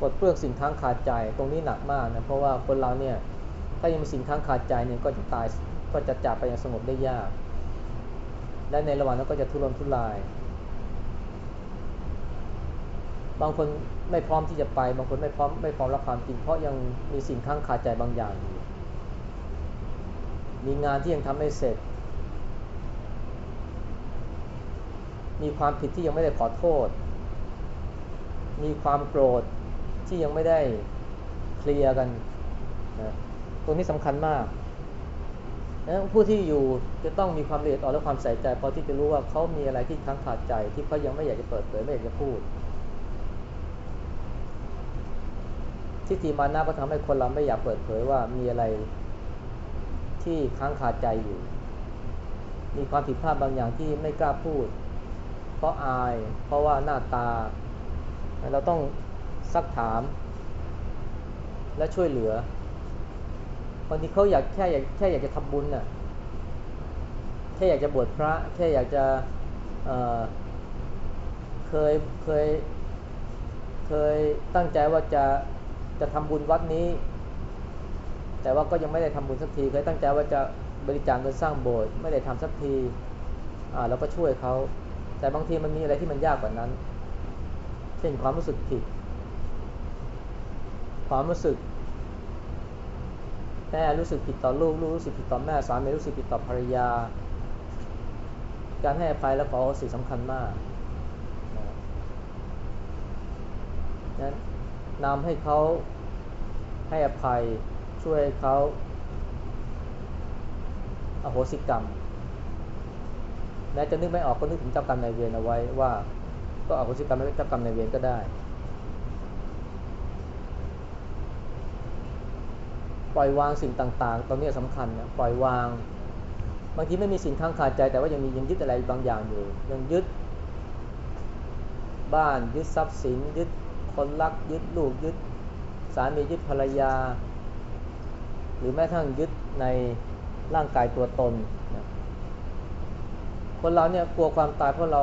ปลดเปลื้องสิ่งค้างคาดใจตรงนี้หนักมากนะเพราะว่าคนเราเนี่ยถ้ายังมีสิ่งค้างคาดใจเนี่ยก็จะตาย ก็จะจากไปอย่างสงบได้ยาก และในระหว่างนั้นก็จะทุรนทุราย บางคนไม่พร้อมที่จะไป บางคนไม่พร้อมไม่พร้อมรับความจริง เพราะยังมีสิ่งค้างคาใจบางอย่างอยู่ มีงานที่ยังทำไม่เสร็จ มีความผิดที่ยังไม่ได้ขอโทษ มีความโกรธที่ยังไม่ได้เคลียร์กันนะตรงนี้สำคัญมาก นะผู้ที่อยู่จะต้องมีความละเอียดอ่อนและความใส่ใจพอที่จะรู้ว่าเขามีอะไรที่ค้างคาใจ ที่เขายังไม่อยากจะเปิดเผยไม่อยากจะพูดทิฏฐิมานะก็ทำให้คนเราไม่อยากเปิดเผยว่ามีอะไรที่ค้างคาใจอยู่ มีความผิดพลาดบางอย่างที่ไม่กล้าพูด เพราะอาย เพราะว่าหน้าตา เราต้องซักถาม และช่วยเหลือ บางทีเขาอยากแค่อยากแค่อยากจะทำบุญน่ะแค่อยากจะบวชพระ แค่อยากจะเเคยเคยเคยตั้งใจว่าจะจะทำบุญวัดนี้ แต่ว่าก็ยังไม่ได้ทำบุญสักที เคยตั้งใจว่าจะบริจาคเงินสร้างโบสถ์ไม่ได้ทำสักทีอ่าเราก็ช่วยเขา แต่บางทีมันมีอะไรที่มันยากกว่านั้น เช่นความรู้สึกผิด ความรู้สึก แม่รู้สึกผิดต่อลูกลูกรู้สึกผิดต่อแม่สามีรู้สึกผิดต่อภรรยา การให้อภัยและขอโอสิสำคัญมากนั้นนำให้เขาให้อภัยช่วยเขาอโหสิกรรมแม้จะนึกไม่ออกก็นึกถึงเจ้ากรรมนายเวรเอาไว้ว่า ก็อโหสิกรรมให้เจ้ากรรมนายเวรก็ได้ ปล่อยวางสิ่งต่างๆ ตรงนี้สำคัญนะปล่อยวาง บางทีไม่มีสิ่งข้างขาดใจ แต่ว่ายังมียังยึดอะไรบางอย่างอยู่ ยังยึด บ้านยึดทรัพย์สิน ยึดคนรักยึดลูกยึดสามียึดภรรยา หรือแม้ทั้งยึดในร่างกายตัวตนนะคนเราเนี่ยกลัวความตายเพราะเรา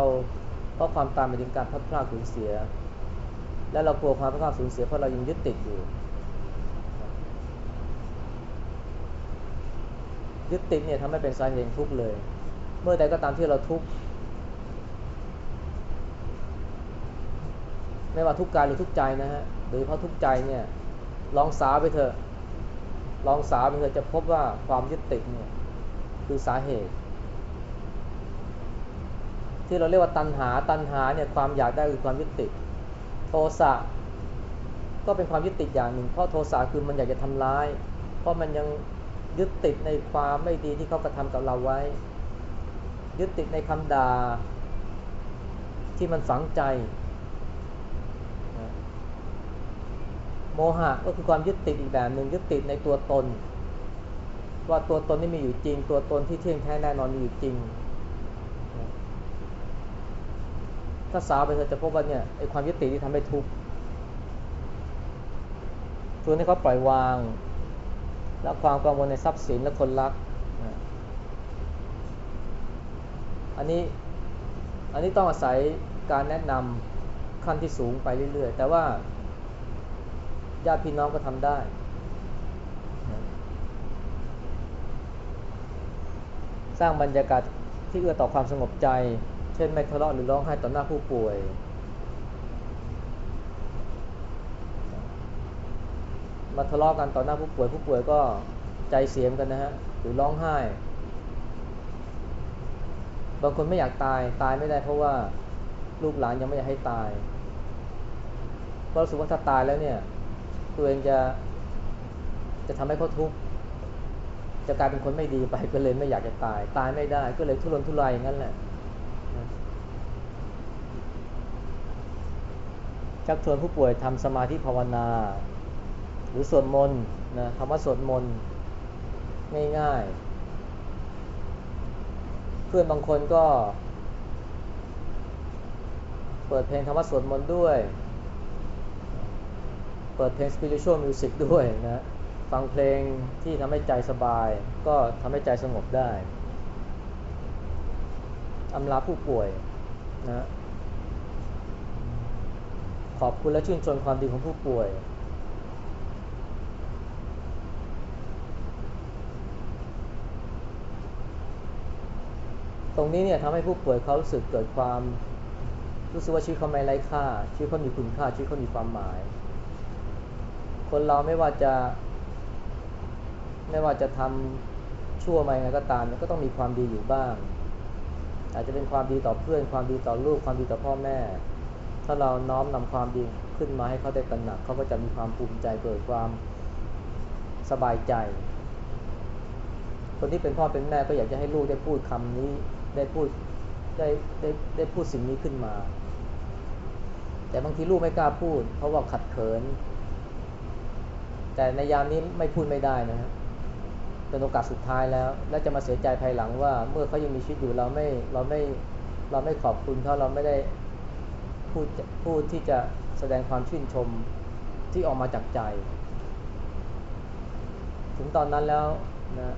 เพราะความตายมันเป็นการพัดพลาดสูญเสีย และเรากลัวความพัดพลาดสูญเสียเพราะเรายังยึดติดอยู่ ยึดติดเนี่ยทำให้เป็นสาเหตุทุกข์เลย เมื่อใดก็ตามที่เราทุกข์ไม่ว่าทุกข์กายหรือทุกข์ใจนะฮะโดยเพราะทุกข์ใจเนี่ยลองสาไปเถอะลองสาไปเถอะจะพบว่าความยึดติดเนี่ยคือสาเหตุ ที่เราเรียกว่าตัณหาตัณหาเนี่ยความอยากได้คือความยึดติด โทสะก็เป็นความยึดติดอย่างหนึ่งเพราะโทสะคือมันอยากจะทำร้าย เพราะมันยัง ยึดติดในความไม่ดีที่เขากระทำกับเราไว้ ยึดติดในคำด่าที่มันฝังใจ โมหะก็คือความยึดติดอีกแบบหนึ่งยึดติดในตัวตน ว่าตัวตนนี่มีอยู่จริง ตัวตนที่เที่ยงแท้แน่นอนมีอยู่จริงถ้าสาวไปเธอจะพบว่าเนี่ยไอความยึดติดที่ทำให้ทุกข์ส่วนนี้เขาปล่อยวาง และความกังวลในทรัพย์สินและคนรัก อันนี้อันนี้ต้องอาศัยการแนะนำขั้นที่สูงไปเรื่อย ๆ แต่ว่าญาติพี่น้องก็ทำได้ สร้างบรรยากาศที่เอื้อต่อความสงบใจ เช่นไม่ทะเลาะหรือร้องไห้ต่อหน้าผู้ป่วย มาทะเลาะกันต่อหน้าผู้ป่วยผู้ป่วยก็ใจเสียมกันนะฮะหรือร้องไห้ บางคนไม่อยากตายตายไม่ได้เพราะว่าลูกหลานยังไม่อยากให้ตาย เพราะรู้สึกว่าถ้าตายแล้วเนี่ยตัวเองจะจะทำให้เขาทุกข์จะกลายเป็นคนไม่ดีไปก็เลยไม่อยากจะตาย ตายไม่ได้ก็เลยทุรนทุรายอย่างนั้นแหละชักชวนผู้ป่วยทำสมาธิภาวนา หรือสวดมนต์นะคำว่าสวดมนต์ง่ายๆ เพื่อนบางคนก็ เปิดเพลงคำว่าสวดมนต์ด้วย เปิดเพลง spiritual music ด้วยนะ ฟังเพลงที่ทำให้ใจสบาย ก็ทำให้ใจสงบได้อำลาผู้ป่วยนะขอบคุณและชื่นชมความดีของผู้ป่วย ตรงนี้เนี่ยทำให้ผู้ป่วยเขารู้สึกเกิดความรู้สึกว่าชีวิตเขาไม่ไร้ค่า ชีวิตเขามีคุณค่า ชีวิตเขามีความหมาย คนเราไม่ว่าจะไม่ว่าจะทำชั่วมายังไงก็ตามก็ต้องมีความดีอยู่บ้าง อาจจะเป็นความดีต่อเพื่อน ความดีต่อลูก ความดีต่อพ่อแม่ ถ้าเราน้อมนำความดีขึ้นมาให้เขาได้ตระหนักเขาก็จะมีความภูมิใจเกิดความสบายใจ คนที่เป็นพ่อเป็นแม่ก็อยากจะให้ลูกได้พูดคำนี้ ได้พูดได้ได้ได้พูดสิ่งนี้ขึ้นมา แต่บางทีลูกไม่กล้าพูด เพราะว่าขัดเขิน แต่ในยามนี้ไม่พูดไม่ได้นะฮะเป็นโอกาสสุดท้ายแล้ว และจะมาเสียใจภายหลังว่า เมื่อเขายังมีชีวิตอยู่เราไม่เราไม่เราไม่ขอบคุณเขาเราไม่ได้พูดพูดที่จะแสดงความชื่นชมที่ออกมาจากใจ ถึงตอนนั้นแล้วนะ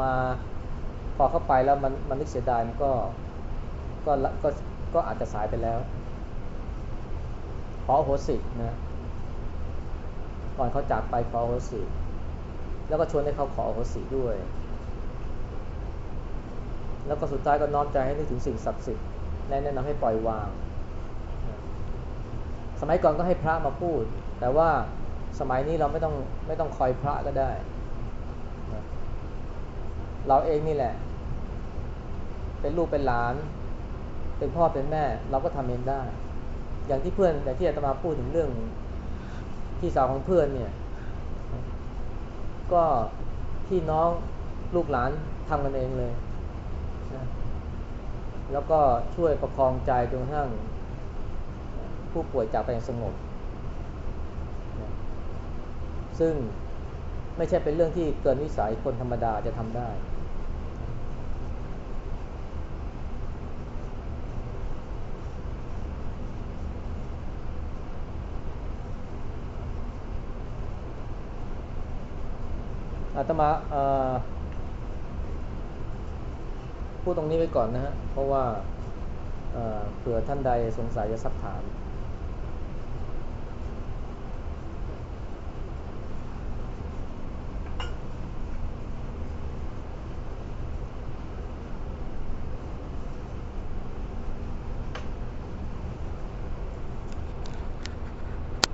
มา อเข้าไปแล้วมันมันนึกเสียดายมันก็ก็ก็ก็อาจจะสายไปแล้ว ขอโหสินะก่อนเขาจากไปขอโหสิ แล้วก็ชวนให้เขาขอโหสิด้วย แล้วก็สุดท้ายก็น้อมใจให้นึกถึงสิ่งศักดิ์สิทธิ์แนะนำให้ปล่อยวาง สมัยก่อนก็ให้พระมาพูด แต่ว่าสมัยนี้เราไม่ต้องไม่ต้องคอยพระก็ได้ เราเองนี่แหละ เป็นลูกเป็นหลาน เป็นพ่อเป็นแม่ เราก็ทำเองได้ อย่างที่เพื่อนอย่างที่อาตมาพูดถึงเรื่องพี่สาวของเพื่อนเนี่ย ก็พี่น้องลูกหลานทำกันเองเลยนะแล้วก็ช่วยประคองใจจนกระทั่งผู้ป่วยจากไปอย่างสงบ ซึ่งไม่ใช่เป็นเรื่องที่เกินวิสัยคนธรรมดาจะทำได้ อาตมาพูดตรงนี้ไว้ก่อนนะฮะ เพราะว่าเอ่อเผื่อท่านใดสงสัยจะซักถาม